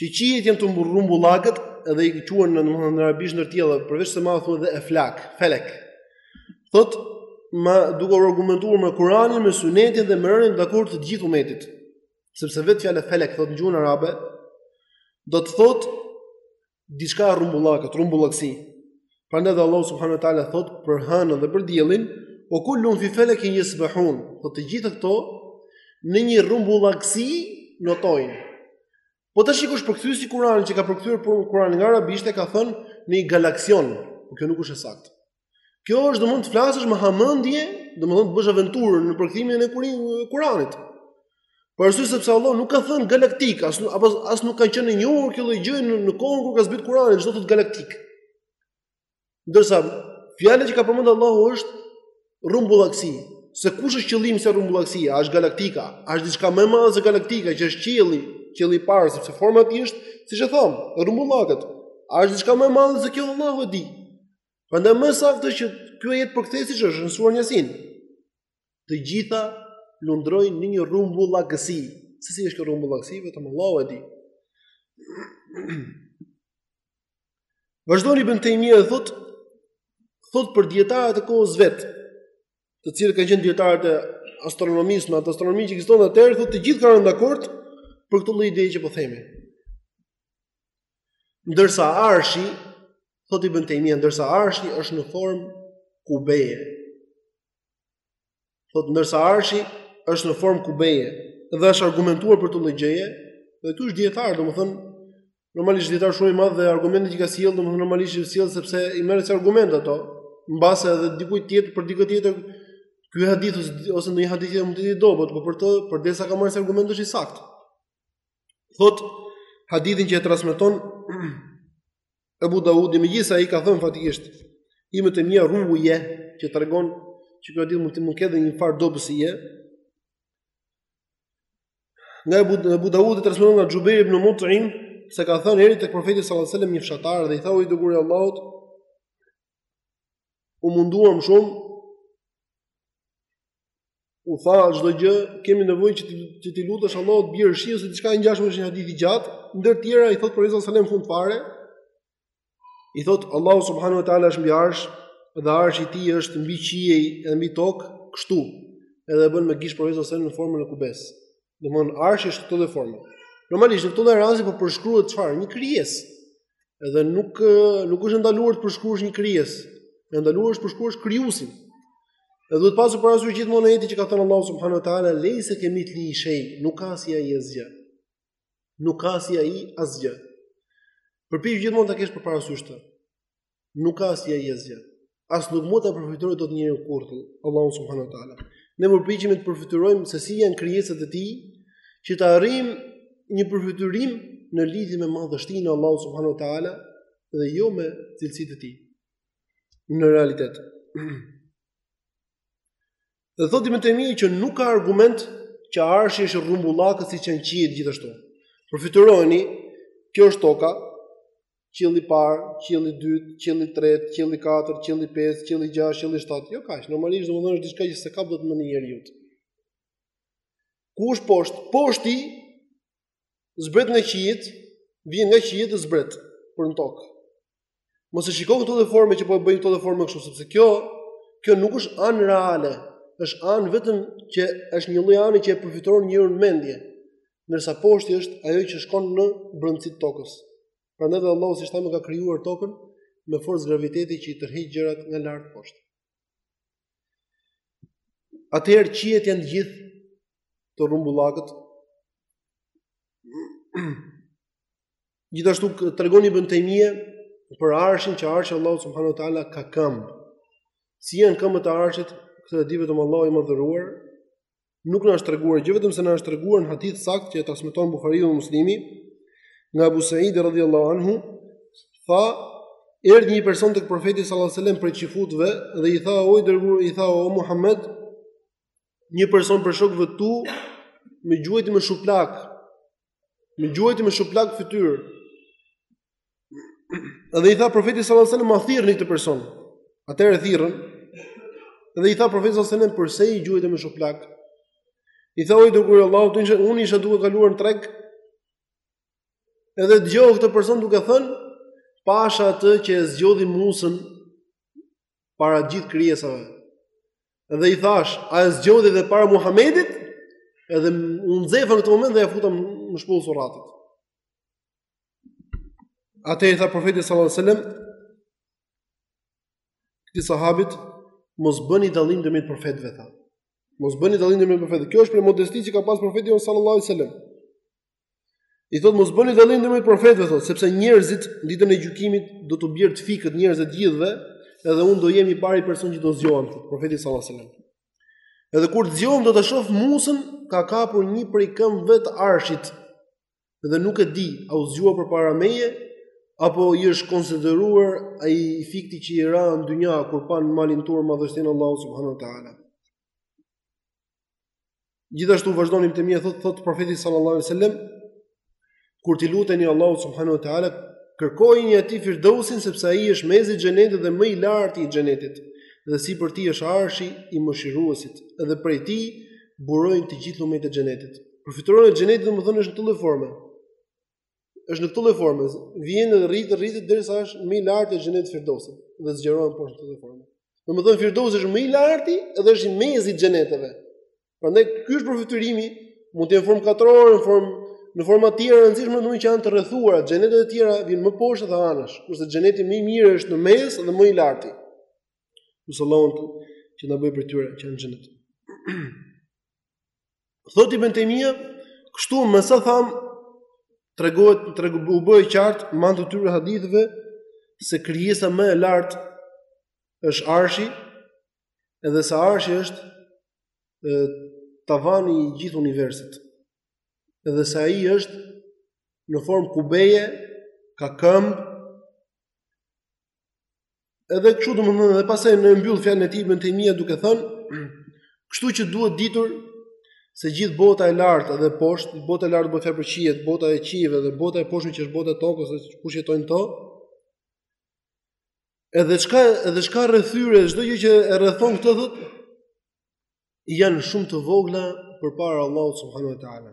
Që qiejt janë të rrumbullakët dhe i quhen në domethënë në arabisht ndër të tjera, përveç sema, thotë edhe eflak, felek. Thot ma duke u argumentuar me Kur'anin, me Sunetin dhe me rënien dakord të të gjithë umetit. Sepse vetë fjala felek thot në gjuhën arabe do të thot diçka e rrumbullakët, rrumbullaksi. Prandaj dhe Allahu subhanahu wa taala thot për hënën dhe për diellin, "O kullun fi falakin yasbahun." Thot të gjitha këto në një rrumbullakësi notojnë. Po ta shikosh përkthyesi i Kur'anit që ka përkthyer për Kur'anin nga arabishtja ka thënë në një galaksi, por kjo nuk është e saktë. Kjo është domethënë të flasësh me hamendje, domethënë të bësh aventurë në përkthimin e Kur'anit. Për arsye sepse Allahu nuk ka thënë galaktik, as apo as nuk ka qenë e njohur kjo lloj gjëje në, në kohën kur ka zbritur Kurani, ç'do të thot galaktik. Ndërsa fjala që ka përmendur Allahu është rrumbullaksi. Se kush është qëllimi te rrumbullaksia, a është galaktika, a është diçka më e madhe se galaktika, që është qielli, qielli i parë, sepse forma e tij është, siç e thamë, e rrumbullakët. A është diçka më e madhe se kjo Allahu e di. Prandaj më e saktë që ky ajet të përkthehet siç është në surën Yasin. Të gjitha lundrojnë në një rrumbullakësi. Se si është kjo rrumbullakësi, vetëm Allahu e di. Vazhdon ibn Taymija e thot, thot për dietarët e kohës vet, të cilët kanë qenë dietarët e astronomisë, me atë astronomi që ekzistonte atëherë, thot të gjithë kanë rënë dakord për këtë lloj ideje që po themi. Ndërsa Arshi, thot ibn Taymija, ndërsa Arshi është në formë kubeje, Thot ndërsa arshi është në formë kubeje dhe është argumentuar për këtë lloj gjëje, dhe ky është dietar, domethënë normalisht dietar shumë i madh dhe argumentet që ka sjellë domethënë normalisht i sjell sepse i merr si argument ato, mbase edhe dikujt tjetër për dikë tjetër ky hadith ose ndonjë hadith tjetër mund të jetë i dobët, por për të përderisa e ka marrë si argument është i saktë. Thot hadithin që e transmeton Ebu Daudi, megjithëse i ka thënë faktikisht, imam Tejmije rruije që tregon që ky hadith mund të mund ketë një farë dobësie, nga Ebu Daudi transmeton nga Xhubejr ibn Mutim, se ka thënë erdhi tek profeti sallallahu alajhi wasallam një fshatar dhe i tha o i dërguari Allahut, u munduam shumë, u tha çdo gjë, kemi nevojë që t'i lutesh Allahut të bjerë shi ose diçka e ngjashme është një hadith i gjatë, ndër të tjera i thot profeti sallallahu alajhi wasallam fund fare, i thot Allahu subhanahu wa taala është mbi arsh dhe arshi i tij është mbi qiej dhe mbi tokë, kështu. Edhe bën me gish profeti sallallahu alajhi wasallam në formën e kubes. Domthon arshi është në këtë lloj forme. Normalisht në këtë lloj rasti po përshkruhet çfarë? Një krijesë. Edhe nuk nuk është ndaluar të përshkruash një krijesë. E ndaluar është përshkruash krijuesin. Dhe duhet pasur parasysh gjithmonë ajeti që ka thënë Allahu subhanahu wa taala leysa kamithli shay, nuk ka si ai asgjë. Nuk ka si ai asgjë. Përpiqu gjithmonë ta kesh parasysh këtë. Nuk ka si ai asgjë. As nuk mund ta përfytyrojë dot njeriu kurrë Allahu subhanahu wa taala. Ne përpiqemi të përfytyrojmë se si janë krijesat e tij që të arrijmë një përfytyrim në lidhje me madhështinë e Allahut subhanahu wa taala dhe jo me cilësitë e tij. Në realitet. Dhe thotë Ibn Taymiyyah që nuk ka argument që arshi është rrumbullakët siç janë qiejt gjithashtu. Përfytyrojeni, kjo është toka, qielli i parë, qielli i dytë, qielli i tretë, qielli i katërt, qielli i pestë, qielli i gjashtë, qielli i shtatë. Jo kaq, normalisht domethënë është diçka që s'e kap dot mendja e njeriut. Ku është poshtë? Poshti Zbret nga qiejt, vjen nga qiejt dhe zbret për në tokë. Mos e shiko në këtë lloj forme që po e bëj në këtë lloj forme kështu, sepse kjo kjo nuk është anë reale, është anë vetëm që është një lloj ane që e përfytyron njeriu në mendje, ndërsa poshti është ajo që shkon në brendësi të tokës. Prandaj Allahu siç thamë ka krijuar tokën me forcë graviteti që i tërheq gjërat nga lart poshtë. Atëherë qiejt janë të gjithë të rrumbullakët. Gjithashtu tregon Ibn Taymije për arshin që arshi i Allahut subhanahu wa taala ka këmbë. Si janë këmbët e arshit, këtë e di vetëm Allahu i madhëruar, nuk na është treguar gjë vetëm se na është treguar në hadith sakt që e transmeton Buhariu dhe Muslimi nga Abu Sa'id radhiyallahu anhu tha erdhi një person tek profeti sallallahu alajhi wasallam prej çifutëve dhe i tha o i dërguar i tha o Muhammed një person prej shokëve tu më gjuajti me shuplak Më gjuajti me shuplak në fytyrë. Dhe i tha profeti sallallahu alajhi wasallam, "Ma thirrni këtë person." Atëherë e thirrën. Dhe i tha profeti sallallahu alajhi wasallam, "Përse e gjuajte me shuplak?" I tha, "O i dërguar i Allahut, unë isha duke kaluar në treg." Edhe dëgjova këtë person duke thënë, "Pasha atë që e zgjodhi Musën para gjithë krijesave. Dhe i thash, a e zgjodhi dhe para Muhamedit? Edhe u nxefa në këtë moment dhe ia futa një shpullë surratit. Atëherë i tha profeti sallallahu alaihi wasallam, këtij sahabit, mos bëni dallim ndërmjet profetve, tha. Mos bëni dallim ndërmjet profetve. Kjo është prej modestisë që ka pas profeti sallallahu alaihi wasallam. I thotë mos bëni dallim ndërmjet profetëve thotë, sepse njerëzit ditën e gjykimit do t'u bjerë të fikët njerëzve të gjithëve, edhe unë do jem i pari person që do zgjohem thotë profeti sallallahu alajhi wasallam. Edhe kur të zgjohem do ta shoh Musën ka kapur një prej këmbëve të arshit. Dhe nuk e di, a u zgjua përpara meje apo i është konsideruar ai fikti që i ra në dynja kur pa në malin Tur madhështinë e Allahut subhanahu wa taala. Gjithashtu vazhdon Ibn Tejmija thot thot profeti sallallahu alaihi wasallam kur t'i luteni Allahut subhanahu wa taala kërkojini atij firdausin sepse ai është mesi i xhenetit dhe më i larti i xhenetit dhe sipër tij është arshi i mëshiruesit dhe prej tij burojnë të gjithë lumenjtë e xhenetit. Përfytyrimi i xhenetit domethënë është në këtë lloj forme. është në këtë lloj forme, vjen dhe rrit, rrit derisa është më i larti i xhenetit Firdosi dhe zgjerohen poshtë në këtë formë. Domethënë Firdosi është më i larti dhe është mesi i xheneteve. Prandaj ky është përfytyrimi, mund të jenë në formë katrore, në formë në forma të tjera e rëndësishme është që janë të rrethuara, xhenetet e tjera vijnë më poshtë dhe anash, kurse xheneti më i mirë është në mes dhe më i lartë. E lusim Allahun që na bëj prej tyre që janë xhenet. Thot Ibn Tejmija, kështu me sa thamë, tregohet, tregohet, u bë e qartë, me anë të këtyre haditheve, se krijesa më e lartë është arshi, edhe se arshi është e, tavani i gjithë universit, edhe se ai është në formë kubeje, ka këmbë, Edhe kështu domethënë dhe pastaj na e mbyll fjalën e tij ibn Tejmija duke thënë, kështu që duhet ditur se gjithë bota e lartë dhe poshtë, bota e lartë bëhet fjalë për qiejt, bota e qiejve dhe bota e poshtme që është bota e tokës dhe kush jeton në to. Edhe çka edhe çka rreth tyre, çdo gjë që e rrethon këtë thotë janë shumë të vogla përpara Allahut subhanuhu teala.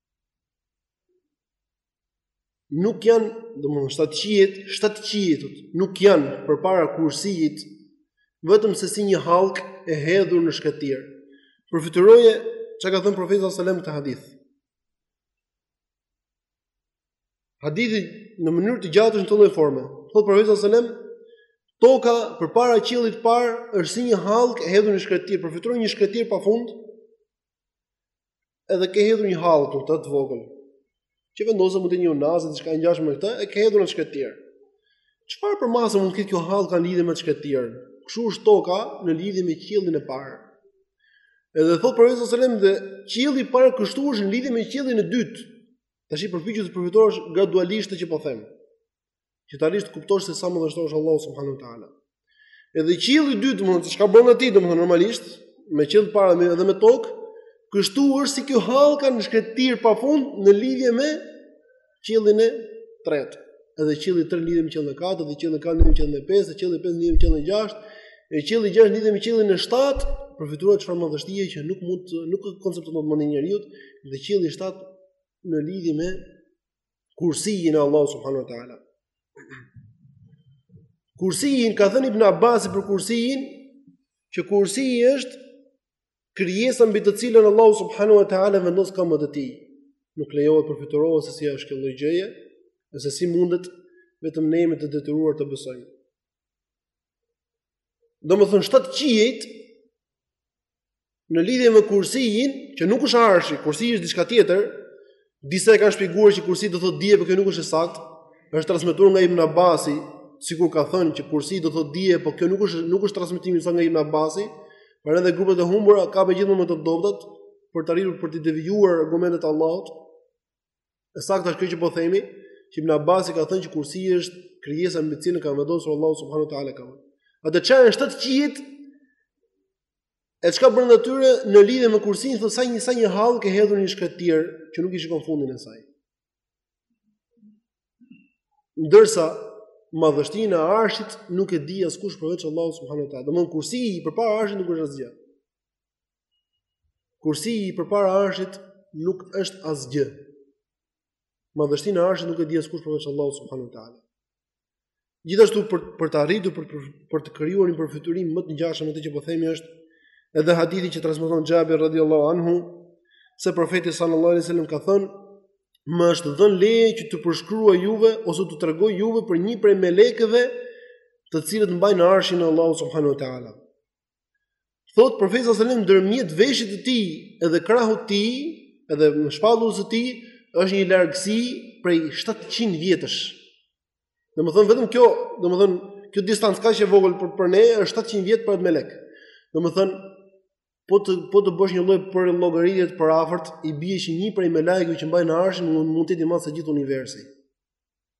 nuk janë, domethënë shtatë qiejt, shtatë qiejt, nuk janë përpara kursiit, vetëm se si një hallkë e hedhur në shkretëtirë. Përfytyroje, çka ka thënë profeti alejhi selam këtë hadith. Hadithi në mënyrë të gjatë është në këtë lloj forme. Thotë profeti alejhi selam, toka përpara qiellit të parë është si një hallkë e hedhur në shkretëtirë. Përfytyroje një shkretëtirë pa fund, Edhe ke hedhur një hallkë, këtë, të vogël. Që vendoset, mund të jetë një unazë, diçka e ngjashme me këtë, e ke hedhur në shkretëtirë. Çfarë përmase mund të ketë kjo hallka në lidhje me shkretëtirën? Kështu është toka në lidhje me qiellin e parë. Edhe thotë profeti sallallahu alajhi wasallam dhe qielli i parë kështu është në lidhje me qiellin e dytë. Tashi përpiqu të përfytyrosh gradualisht këtë që po them. Që të arrish të kuptosh se sa madhështor është Allahu subhanahu wa taala. Edhe qielli i dytë, domethënë çka brenda tij domethënë normalisht, me qiell të parë edhe me tokë, kështu është si kjo hallka në shkretëtirë pafund në lidhje me qiellin e tretë. Edhe qielli i tretë në lidhje me qiellin e katërt, dhe qielli i katërt në lidhje me qiellin e pestë, dhe qielli i pestë në lidhje me qiellin e gjashtë, e qielli i gjashtë në lidhje me qiellin e shtatë, përfytyro çfarë madhështie që nuk mund nuk e koncepton mendja e njeriut, dhe qielli i shtatë në lidhje me kursijin e Allahut subhanahu wa taala. Kursijin ka thënë Ibn Abbasi për kursijin që kursiji është krijesa mbi të cilën Allahu subhanahu wa taala vendos këmbët e tij. Nuk lejohet të përfytyrohet se si është kjo lloj gjëje, e se si mundet vetëm ne jemi të detyruar të besojmë. Domethënë shtatë qiejt në lidhje me kursijin, që nuk është arshi, kursiji është diçka tjetër, disa e kanë shpjeguar që kursi do thotë dije, por kjo nuk është e saktë. Është transmetuar nga Ibn Abbasi, sikur ka thënë që kursi do thotë dije, por kjo nuk është nuk është transmetim i saktë nga Ibn Abbasi, por edhe grupet e humbura kapen gjithmonë me të dobëtat për të arritur për t'i devijuar argumentet e Allahut. E sakta është kjo që po themi, që Ibn Abbasi ka thënë që kursi është krijesa mbi të cilën ka vendosur Allahu subhanahu wa taala këmbët e tij. E shtatë qiejt e çka brenda tyre në lidhje me kursin, thotë sa një sa një hallkë e hedhur në shkretëtirë që nuk i shikon fundin e saj. Ndërsa madhështinë e arshit nuk e di askush përveç Allahut subhanahu wa taala. Domthon kursiji përpara arshit nuk është asgjë. Kursiji përpara arshit nuk është asgjë. Madhështinë e arshit nuk e di askush përveç Allahut subhanuhu teala. Gjithashtu për për të arritur për për të krijuar një përfytyrim më të ngjashëm me këtë që po themi është edhe hadithi që transmeton Xhabir radhiyallahu anhu se profeti sallallahu alaihi wasallam ka thënë më është dhënë leje që t'u përshkruaj juve ose t'u tregoj juve për një prej melekëve të cilët mbajnë arshin e Allahut subhanuhu teala. Thot profeti sallallahu alajhi wasallam ndërmjet veshit të tij dhe krahut të tij, edhe shpatullës së tij është një largësi prej 700 vjetësh. Domethën vetëm kjo, domethën kjo distancë kaq e vogël për për ne është 700 vjet për atë melek. Domethën po të po të bësh një lloj përllogaritje të përafërt, i bie që një prej melekëve që mbajnë arshin mund të jetë ma sa gjithë universi.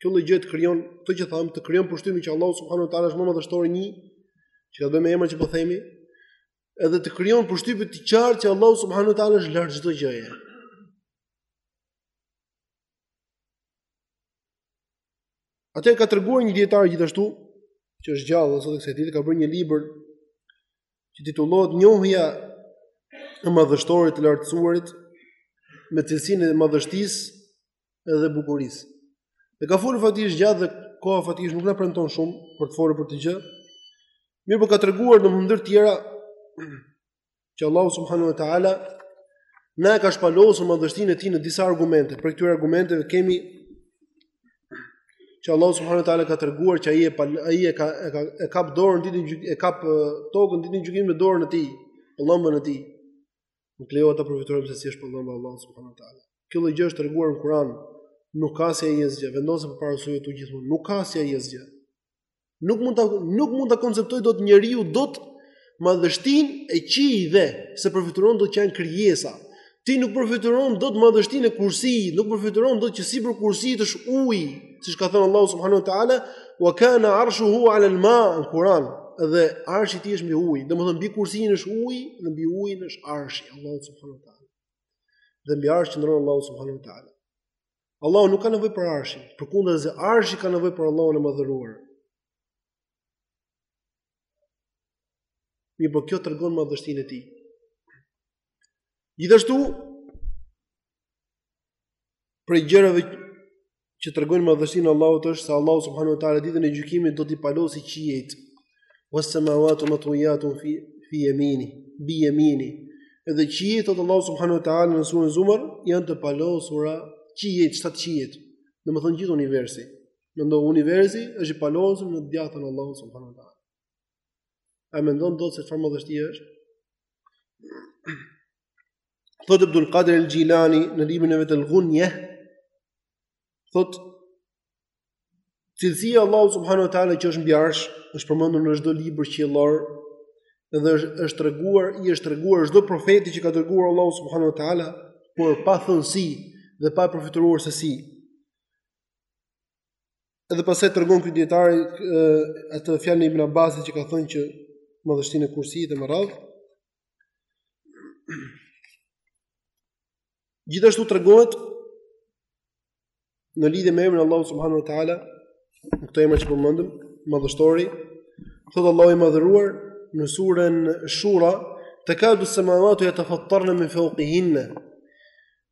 Kjo lloj gjë të krijon, këtë që thamë, të krijon përshtypjen që Allahu subhanahu wa taala është më madhështori, që ka bërë me emrin që po themi, edhe të krijon përshtypjen të qartë që Allahu subhanahu wa taala është lart çdo gjëje. Atë ka treguar një dijetar gjithashtu, që është gjallë sot e kësaj dite ka bërë një libër që titullohet Njohja e madhështorit të lartësuarit me cilësinë e madhështisë edhe bukurisë. Dhe ka folur faktikisht gjatë dhe koha faktikisht nuk na premton shumë për të folur për këtë gjë. Mirëpo ka treguar ndër të tjera që Allahu subhanahu wa ta'ala na e ka shpalosur madhështinë e tij në disa argumente. Prej këtyre argumenteve kemi që Allahu subhanahu wa ta'ala ka treguar që ai e, ai e, ka, e, ka, e kap dorën ditën e kap tokën ditën e gjykimit me dorën e tij, pëllëmbën e tij. Nuk lejohet ta përfytyrojmë se si është pëllëmba e Allahut subhanahu wa taala. Kjo lloj gjë është treguar në Kur'an. Nuk ka si ai asgjë, vendose përpara syve tu gjithmonë. Nuk ka si ai asgjë. Nuk mund ta nuk mund ta konceptojë dot njeriu dot madhështinë e qiejve s'e përfytyron dot që janë krijesa. Ti nuk përfytyron dot madhështinë e kursit, nuk përfytyron dot që sipër kursit është uji. Siç ka thënë Allahu subhanahu wa taala, "Wa kana 'arshuhu 'ala al-ma'", në Kur'an, dhe arshi i tij është mbi ujë. Domethënë mbi kursin është uji, dhe mbi ujin është arshi i Allahut subhanahu wa taala. Dhe mbi arsh qëndron Allahu subhanahu wa taala. Allahu nuk ka nevojë për arshin, përkundazi arshi ka nevojë për Allahun e madhëruar. Mirëpo kjo tregon madhështinë e tij. Gjithashtu Prej gjërave që tregojnë madhështinë e Allahut është se Allahu subhanahu wa taala ditën e gjykimit do t'i palosi qiejt. Was samawati matwiyatu fi bi yamini. Edhe qiejt thotë Allahu subhanahu wa taala në surën Zumar janë të palosura qiejt, shtat qiejt. Domethënë gjithë universi. Mendo një univers është i palosur në të djathtën e Allahut subhanahu wa taala. A mendon dot se çfarë madhështie është? Thot Abdul Qadir al-Jilani në librin e vet al-Ghunya, thot Cilësia e Allahut subhanahu wa taala që është mbi arsh, është përmendur në çdo libër qiellor edhe është treguar, i është treguar çdo profeti që ka dërguar Allahu subhanahu wa taala, por pa thënë si dhe pa e përfytyruar se si. Edhe pastaj tregon ky dietar atë fjalën e Ibn Abbasit që ka thënë që madhështinë e kursit e me radhë, Gjithashtu tregohet në lidhje me emrin Allahu subhanahu wa taala, në këtë emër që përmendëm, Madhështori, thot Allahu i madhëruar në suren Shura, takadu samawatu yatafattarna min fawqihinna.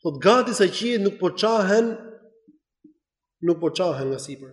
Thot gati sa qiejt nuk po çahen nuk po çahen nga sipër.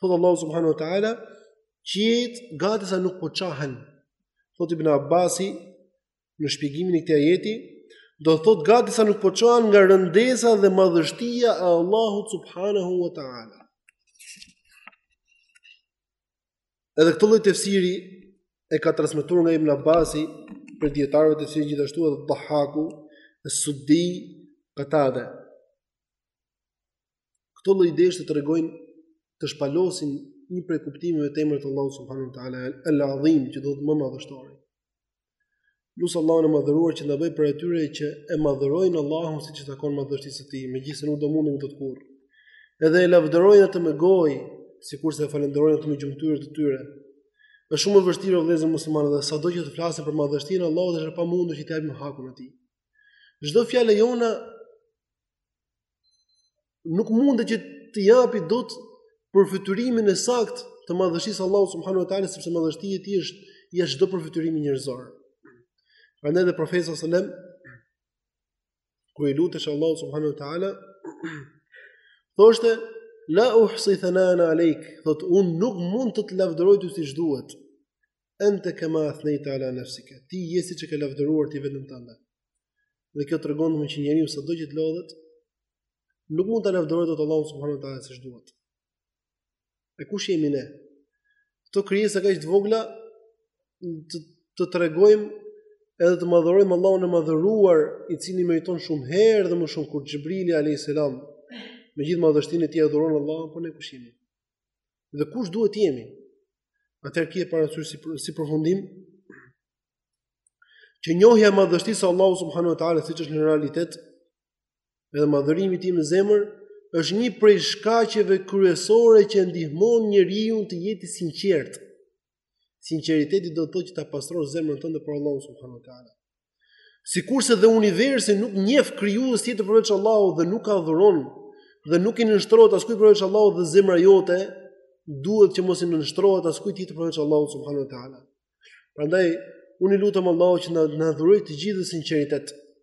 Thotë Allahu subhanahu wa taala, "Qiejt gati sa nuk po çahen." Thotë Ibn Abbasi në shpjegimin e këtij ajeti, do thotë gati sa nuk po çahen nga rëndesa dhe madhështia e Allahut subhanahu wa taala. Edhe këtë lloj tefsiri e ka transmetuar nga Ibn Abbasi prej dietarëve të tefsirit gjithashtu edhe Dhahaku, Suddi, Qatada. Këto lloj idesh të tregojnë të shpalosin një prej kuptimeve të emrit të Allahut subhanahu wa taala al-azim që do thotë më madhështori. Lus Allahun e madhëruar që na bëjë prej atyre që e madhërojnë Allahun siç i takon madhështisë së tij, megjithëse nuk do mundin dot kurrë. Edhe e lavdërojnë atë me gojë, sikurse e falënderojnë atë me gjymtyrët e tyre. Është shumë e vështirë o vëllezër muslimanë dhe sado që të flasim për madhështinë e Allahut është e pamundur që t'i japim hakun atij. Çdo fjalë e jona nuk mundet që të japi dot përfytyrimin e sakt të madhështisë së Allahut subhanuhu teala sepse madhështia e tij është jashtë çdo përfytyrimi njerëzor. Prandaj dhe profeti sallallahu alajhi wasallam kur i lutesh Allahut subhanuhu teala thoshte la uhsi thanaen alejk thot un nuk mund të të lavdëroj ty siç duhet Ente kema athnejta ala nefsike. Ti je siç e ke lavdëruar ti veten tënde. Dhe kjo tregon që njeriu sado që të lodhet, nuk mund ta lavdërojë dot Allahun subhanahu teala siç duhet. E kush jemi ne? Këto krijesa kaq të vogla të, të tregojmë edhe të madhërojmë Allahun e madhëruar i cili meriton shumë herë dhe më shumë kur Xhibrili a.s. me gjithë madhështinë e tij adhuron Allahun, po ne kush jemi? dhe kush duhet të jemi. Atëherë kije parasysh si përfundim që njohja e madhështisë së Allahut subhanuhu teala siç është në realitet edhe madhërimi i tij në zemër është një prej shkaqeve kryesore që e ndihmon njeriun të jetë i sinqertë. Sinqeriteti do të thotë që ta pastrosh zemrën tënde për Allahun subhanuhu teala. Sikurse dhe universi nuk njeh krijues tjetër përveç Allahut dhe nuk adhuron dhe nuk i nënshtrohet askuj përveç Allahut dhe zemra jote duhet që mos i nënshtrohet askuj tjetër përveç Allahut subhanuhu teala. Prandaj unë i lutem Allahut që na dhurojë të gjithë sinqeritet.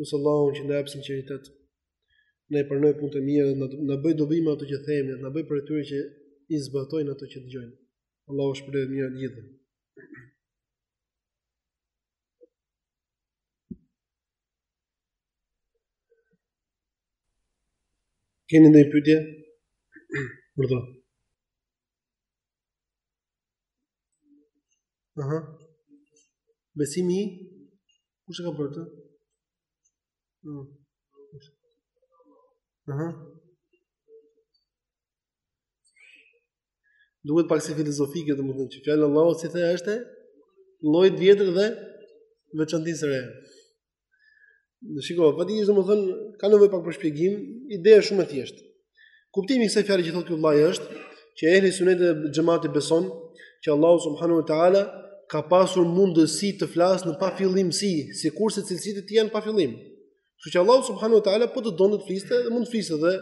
Lus Allahun që na jep sinqeritet, na i pranojë punët e mira, na bëjë dobi me ato që themi, na bëjë prej atyre që i zbatojnë ato që dëgjojnë. Allahu ju shpërbleftë të gjithë. Keni ndonjë pyetje? Pardon. Aha. Besimi i kush e ka për të? Mm. Aha. Duhet pak si filozofike, domethënë që fjala Allahut si thënë është llojit e vjetër dhe veçantisë e re. Në shiko, domethënë, ka nevojë pak për shpjegim, ideja është shumë e thjeshtë. Kuptimi i kësaj fjale që thotë ky vllai është, që ehli suneti dhe xhemati beson, që Allahu subhanu wa ta'ala ka pasur mundësi të flasë në pafillimsi, sikurse cilësitë e tij janë pa fillim. Kështu që Allahu subhanu wa ta'ala po të donte të fliste dhe mund të fliste dhe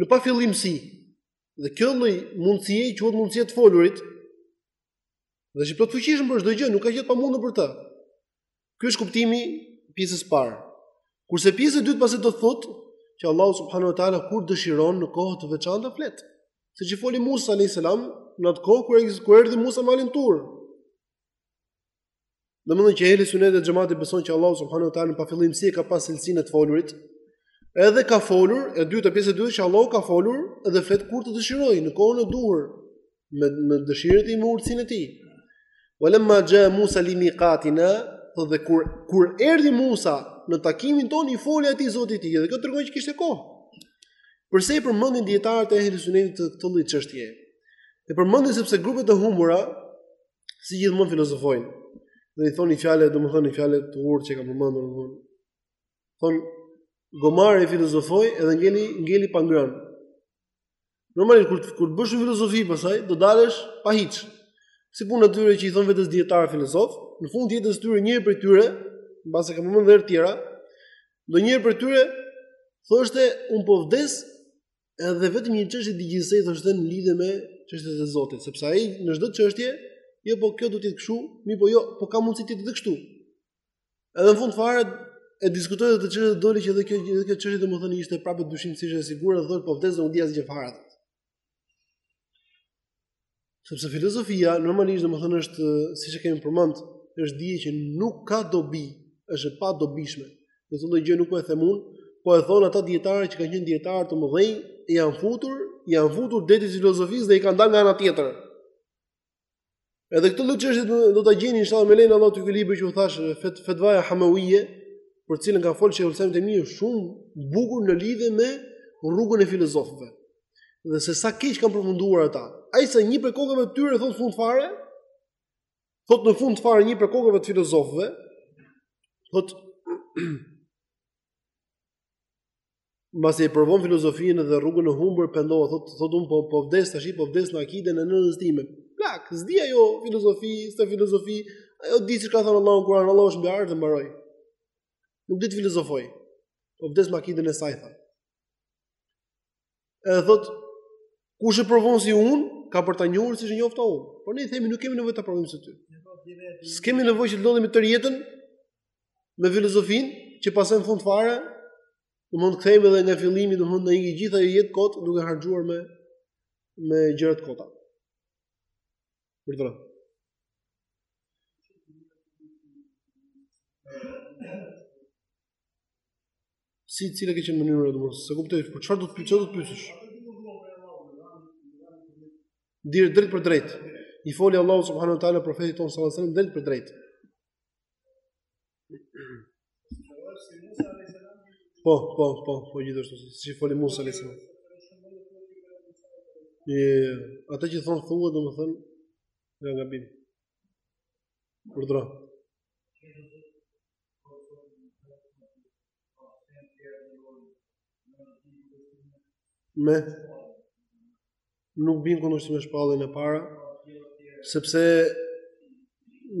në pafillimsi. Dhe kjo lloj mundësie quhet mundësia e të folurit, dhe është plotfuqishëm për çdo gjë, nuk ka gjë të pamundur për të. Ky është kuptimi i pjesës së parë. Kurse pjesa e dytë pasi do të thotë që Allahu subhanahu wa taala kur dëshiron në kohë të veçanta flet. Siç i foli Musa alayhis salam në atë kohë kur erdhi Musa në malin Tur. Domethënë që ehli suneti dhe xhemati beson që Allahu subhanahu wa taala në pafillimsi e ka pas cilësinë e të folurit, edhe ka folur, e dyta pjesa e dytë që Allahu ka folur dhe flet kur të dëshirojë në kohën e duhur. me me dëshirën e tij me urtësinë e tij. Walamma ja Musa li miqatina, po dhe kur kur erdhi Musa në takimin tonë i foli atij Zoti i tij dhe kjo tregon që kishte kohë. Përse e përmendin dietarët e Ehli Sunetit këtë lloj çështje? E përmendin sepse grupet e humbura si gjithmonë filozofojnë. Dhe i thonë një fjalë, domethënë fjalë të urtë që ka përmendur domthonë. Thonë gomari filozofoi edhe ngeli ngeli pa ngrënë. Normalisht kur kur të bësh filozofi pastaj do dalësh pa hiç. Si puna e atyre që i thonë vetes dijetarë filozofë, në fund të jetës së tyre njëri prej tyre, mbase e kam përmendur edhe herë të tjera, ndonjëri prej tyre thoshte un po vdes edhe vetëm një çështje di gjithsej thoshte në lidhje me çështjet e Zotit, sepse ai në çdo çështje, jo po kjo do të jetë kështu, mirëpo jo, po ka mundësi të jetë kështu. Edhe në fund fare e diskutoj dhe të çështja do doli që dhe kjo dhe kjo çështje domethënë ishte prapë dyshim siç e sigurt dhe thotë po vdes pa ditur gjë fare. Sepse filozofia normalisht domethënë është siç e kemi përmend, është dije që nuk ka dobi, është e padobishme. Në çdo gjë nuk po e them unë, po e thon ata dietarë që kanë qenë dietarë të mëdhenj, i janë futur, i janë futur detit të filozofisë dhe i kanë dalë nga ana tjetër. Edhe këtë lloj çështje do, do ta gjeni inshallah me lejen e Allahut te ky libri që u thash fet, fetvaja Hamawie, për cilën ka folur Shejhul Islam Tejmije shumë bukur në lidhje me rrugën e filozofëve. Dhe se sa keq kanë përfunduar ata. Aq sa një prej kokave të tyre thot fund fare, thot në fund fare një prej kokave të filozofëve, thot Mbasi e provon filozofinë dhe rrugën e humbur pendohet, thotë thotë un po po vdes tashi, po vdes në akiden e nënës time. Plakë, s'di ajo filozofi, s'di filozofi, ajo di çka thon Allahu në Kur'an, Allahu është mbi arsh dhe mbaroi. Nuk di të filozofojë. Po vdes në akiden e saj tha. Edhe thot kush e provon si un, ka për ta njohur siç e njofta un. Por ne i themi nuk kemi nevojë ta provojmë si ty. S'kemi nevojë që të lodhemi tërë jetën me filozofinë që pastaj në fund fare, në mund të kthehemi edhe nga fillimi, do mund të ikë gjithë ajo jetë kot duke harxhuar me me gjëra të kota. Për të Se cila ka qenë mënyra e duhet, s'e kuptoj, për çfarë do të pyesësh, do të pyesësh. Dir drejtpërdrejt. I foli Allahu subhanahu wa taala profetit ton sallallahu alaihi wasallam drejtpërdrejt. Po, po, po, po gjithashtu si i foli Musa alaihi salam. E ata që thon thua domethën në gabim. Urdhëro. me nuk bie në kundërshtim me shpalljen, e para sepse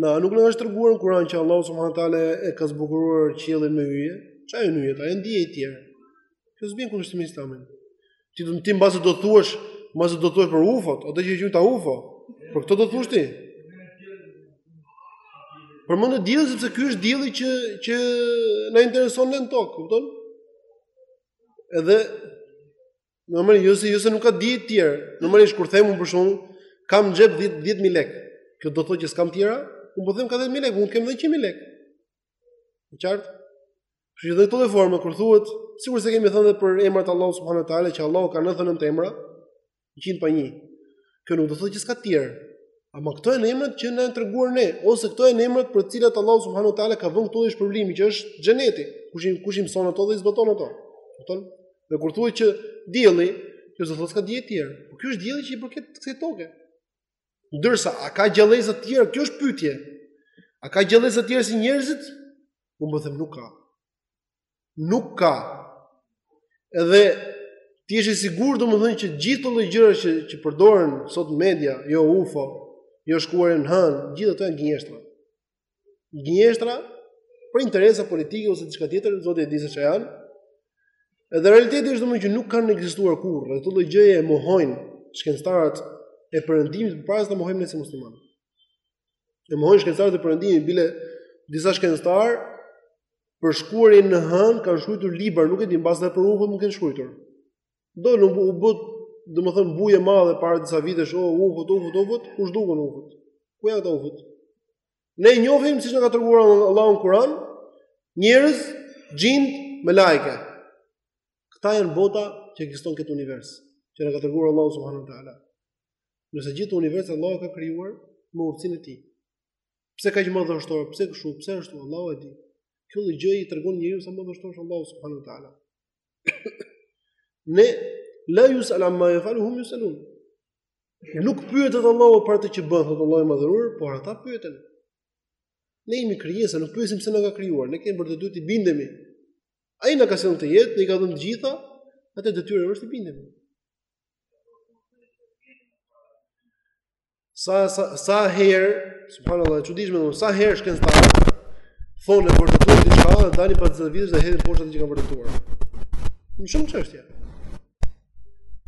a nuk na është treguar në Kur'an që Allahu subhanahu teala e ka zbukuruar qiellin me yje, çaj në yje, ai ndjej etj. Kjo s'bie në kundërshtim me islamin. Ti do të ti mbase do të thuash, mos do të thuash për ufot, atë që quhen ufo. Për këtë do të thosh ti. Përmendet dielli sepse ky është dielli që që na intereson në tokë, kupton? Edhe normalisht jo se jo se nuk ka diej të tjerë. Normalisht kur them unë për shembull kam në xhep 10 10000 lekë. Kjo do të thotë që s'kam tjera? Unë po them kam 10000 lekë, unë kem 100000 lekë. E qartë? Kështu që dhe këto forma, kur thuhet, sikur se kemi thënë dhe për emrat e Allahut subhanahu wa ta'ala, që Allah ka 99 emra, 100 pa një. Kjo nuk do thotë që s'ka të tjerë. Ama këto janë emrat që na janë treguar ne, ose këto janë emrat për të cilat Allahu subhanahu wa taala ka vënë këtë shpërblim që është xheneti, kush i kush i mëson ato dhe i zbaton ato. Kupton? Dhe kur thuhet që dielli, kjo do të thotë s'ka diell tjetër. Po ky është dielli që i përket kësaj toke. Ndërsa a ka gjallëza të tjera? Kjo është pyetje. A ka gjallëza të tjera si njerëzit? Unë them nuk ka. Nuk ka. Edhe të jesh i sigurt domethënë që gjithë ato lloj gjëra që që përdoren sot media, jo UFO, jo shkuan në hënë, gjithë ato janë gënjeshtra. gënjeshtra për interesa politike ose diçka tjetër, zoti e di se çfarë janë. Edhe realiteti është domethënë që nuk kanë ekzistuar kurrë, dhe këto lloj gjëje e mohojnë shkencëtarët e perëndimit përpara se ta mohojmë ne si muslimanë. E mohojnë shkencëtarët e perëndimit, bile disa shkencëtarë për shkuarjen në hënë kanë shkruar libra, nuk e di mbase për UFO nuk kanë shkruar. Do nuk u bë, domethënë bujë e madhe para disa vitesh, oh, UFO-t, UFO-t, UFO-t, u zhdukën UFO-t. Ku janë këto UFO-t? Ne i njohim siç na ka treguar Allahu në Kur'an, njerëz, xhind, melaike. Këta janë bota që ekziston në këtë univers, që na ka treguar Allahu subhanahu wa taala. Ndërsa gjithë universin Allahu e ka krijuar me urtësinë e tij. Pse kaq i madhështor, pse kështu, pse ashtu Allahu e di. Kjo gjë i tregon njeriut sa madhështor është Allahu subhanahu wa taala. Ne la yus'alu amma yafalu wa hum yusalun. Nuk pyetet Allahu për atë që bën, thotë Allahu i madhëruar, por ata pyeten. Ne jemi krijesa, nuk pyesim pse na ka krijuar, ne kemi për detyrë t'i bindemi. Ai na ka sjellë në këtë jetë, na i ka dhënë të gjitha, atëherë detyrë është të bindemi. sa sa sa herë subhanallahu e çuditshme do sa herë shkencëtarët thonë vërtetuam diçka dhe dalin pas disa vitesh dhe hedhin poshtë atë që kanë vërtetuar. Në shumë çështje.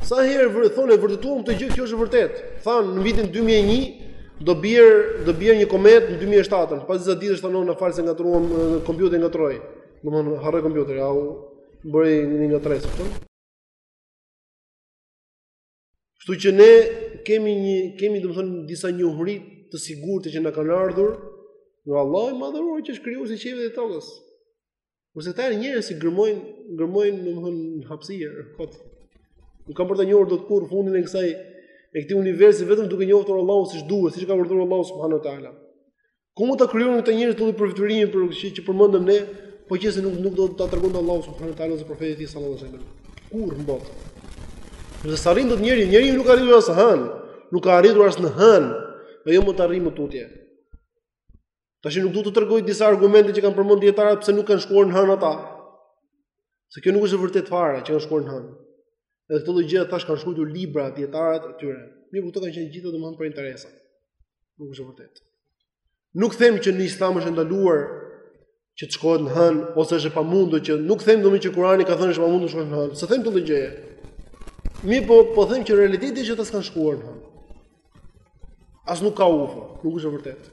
Sa herë thonë e vërtetuam këtë gjë, kjo është e vërtetë. Thanë në vitin 2001 do bjer do bjer një kometë në 2007, pas disa ditësh thonë na falni se ngatërruam, kompjuteri ngatërroi. Domthonë harroi kompjuteri, ai bëri një ngatërresë. Kështu që ne kemi një kemi domethënë disa njohuri të sigurta që na kanë ardhur nga Allahu i madhëruar që është krijuesi i qiejve dhe tokës. Kurse ata janë njerëz që gërmojnë, gërmojnë domethënë në hapësirë kot. Nuk kanë për të njohur dot kurrë fundin e kësaj e këtij universi vetëm duke njohur Allahun siç duhet, siç ka urdhëruar Allahu subhanuhu teala. Ku mund ta krijonin këta njerëz të përfytyrimin për që përmendëm ne, po qe se nuk nuk do ta tregonte Allahu subhanahu wa taala ose profeti i tij sallallahu alaihi wasallam. Kurrë në botë. Se s'arrin dot njeriu, njeriu nuk arrin as hën, nuk ka arritur as në hën, dhe jo më të arrijë më tutje. Tashi nuk duhet të tregoj disa argumente që kanë përmend dijetarët pse nuk kanë shkuar në hën ata. Se kjo nuk është e vërtetë fare që kanë shkuar në hën. Edhe këto gjëra tash kanë shkruar libra dijetarët e tyre. Mirëpo këto kanë qenë gjithë domthon për interesa. Nuk është vërtet. Nuk them që në Islam është ndaluar që të shkohet në hën ose është e pamundur që nuk them domthon që Kurani ka thënë është e pamundur të shkohet në hën. S'e them këtë gjë. Mirëpo po them që realiteti është që ata s'kan shkuar në hën. As nuk ka ufo, nuk është vërtet.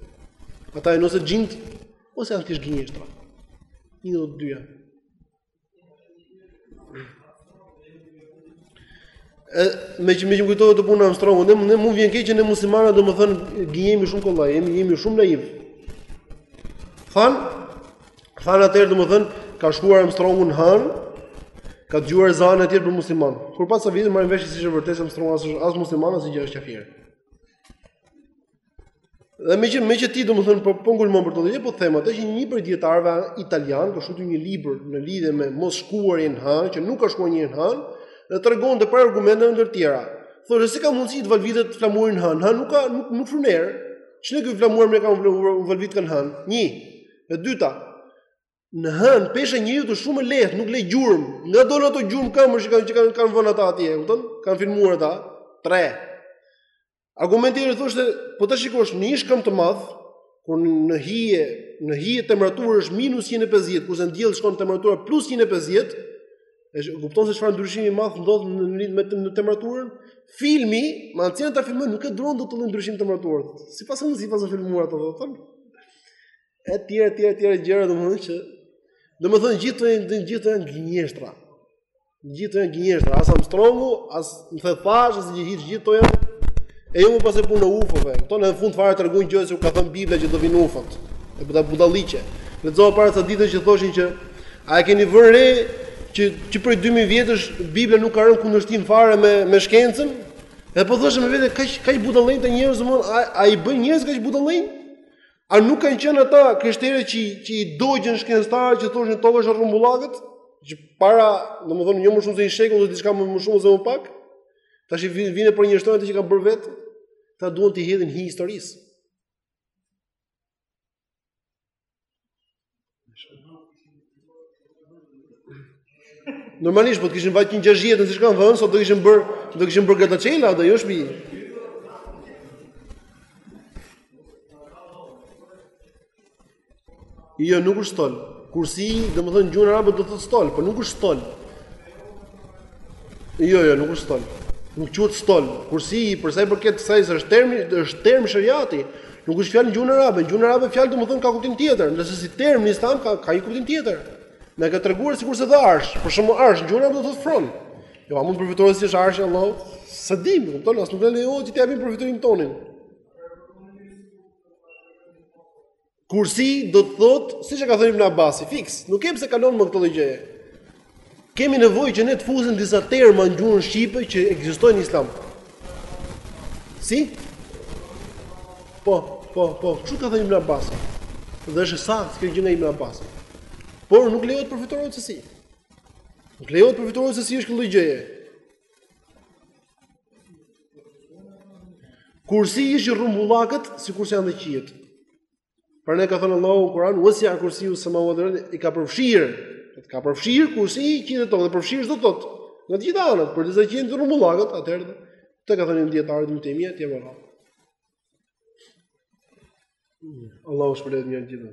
Ata janë ose xhind ose janë thjesht gënjeshtra. Një ose dyja. meqë më kujtohet te puna Armstrongut, ne ne mu vjen keq që ne muslimanët domethën gënjehemi shumë kollaj, jemi jemi shumë naivë. Thanë thanë atëherë domethën ka shkuar Armstrongu në Han, ka dëgjuar ezanin atje është bërë musliman. Kur pas sa vite marrim vesh s'ishte vërtet Armstrongu as as musliman asgjë është kafir. Dhe me që me që ti domethënë po po ngulmon për të dhënë, po them ato që një prej dijetarëve italian ka shkruar një libër në lidhje me mosshkuarjen në Han, që nuk ka shkuar njeri në Han, dhe tregonte prej argumenteve ndër të tjera. Thotë se si ka mundësi të valvitet flamuri në Han, Han nuk ka nuk nuk fryn erë. Ç'ne ky flamur e kanë valvit kanë në Han? Një. E dyta. Në Han pesha njeriut është shumë e lehtë, nuk le gjurm. Nga dolën ato gjurm këmbësh që kanë që kanë kanë vënë ata atje, e kupton? Kan filmuar ata. 3. Argumenti, thoshte, po ta shikosh një shkëmb të madh, kur në hije, në hije temperatura është minus 150, kurse në diell shkon temperatura plus 150, e kupton se çfarë ndryshimi i madh ndodh në lidhje me, me temperaturën? Filmi, me anë të cilit e filmojnë, nuk e duron dot këtë lloj ndryshimi temperature. Si paskan mund si paskan filmuar ato, thotë. Etj, etj, etj gjëra domethënë që domethënë gjithë këto janë gënjeshtra. Gjithë janë gënjeshtra, as Armstrongu, as më the thash, as gjithë gjithë gjithë këto janë. E jo më pastaj punën e ufove. Këto në fund fare tregojnë gjoja ka thënë Bibla që do vinë ufot. E buda budallallëqe. Lexova para sa ditësh që thoshin që a e keni vënë re që që prej 2000 vjetësh Bibla nuk ka rënë në kundërshtim fare me me shkencën? Dhe po thosha me vete kaq kaq budallenj këta njerëz, a, a i bëjnë njerëzit kaq budallenj? A nuk kanë qenë ata të krishterët që që i dogjën shkencëtarët që thoshin toka është rrumbullakët? Që para, domethënë, jo më shumë se një shekull ose diçka më më shumë ose më pak, tash i vjen vjen për ndjesë atë që kanë bërë vetë ata, duan t'i hedhin hi historisë. Normalisht po të kishin vajtë 160 mijë siç kanë thënë, sot do kishin bër, do kishin bër grataçela, po jo shpi. Jo, nuk është stol. Kursi, domethënë në gjuhën arabe do të thotë stol, por nuk është stol. Jo, jo, nuk është stol. Nuk quhet stol. Kursi, për sa i përket kësaj se është term është term shariati, nuk është fjalë në gjuhën arabe. Në gjuhën arabe fjalë domethën ka kuptim tjetër, ndërsa si term në islam ka ka një kuptim tjetër. Na ka treguar sikurse dhe arsh, për shembull arsh në gjuhën arabe do të thotë fron. Jo, a mund të përfytyrojmë si është arshi Allahu? S'e dim, kupton, as nuk na lejohet që të japim përfytyrimin tonin. Kursi do të thotë, siç e ka thënë Ibn Abbasi, fiks, nuk kemi pse kalojmë këtë lloj gjëje. Kemi nevojë që ne të fusim disa terma në gjuhën shqipe që ekzistojnë në Islam. Si? Po, po, po, kështu ka thënë Ibn Abbasi? Dhe është saktë kjo gjë nga Ibn Abbasi. Por nuk lejohet të përfytyrojmë se si. Nuk lejohet të përfytyrojmë se si është kjo gjë. Kursi është i rrumbullakët, sikurse janë dhe qiejt. Pra na ka thënë Allahu në Kur'an, "Wasi'a kursijuhu samawa, i ka përfshirë, ka përfshirë kursi qiejt e tokën, dhe i përfshin çdo tot. Në të gjitha anët, përderisa qiejt e rrumbullakët, atëherë e kanë thënë dijetarët më të mirë, ti më vao. Allahu ju shpërbleftë të gjithë.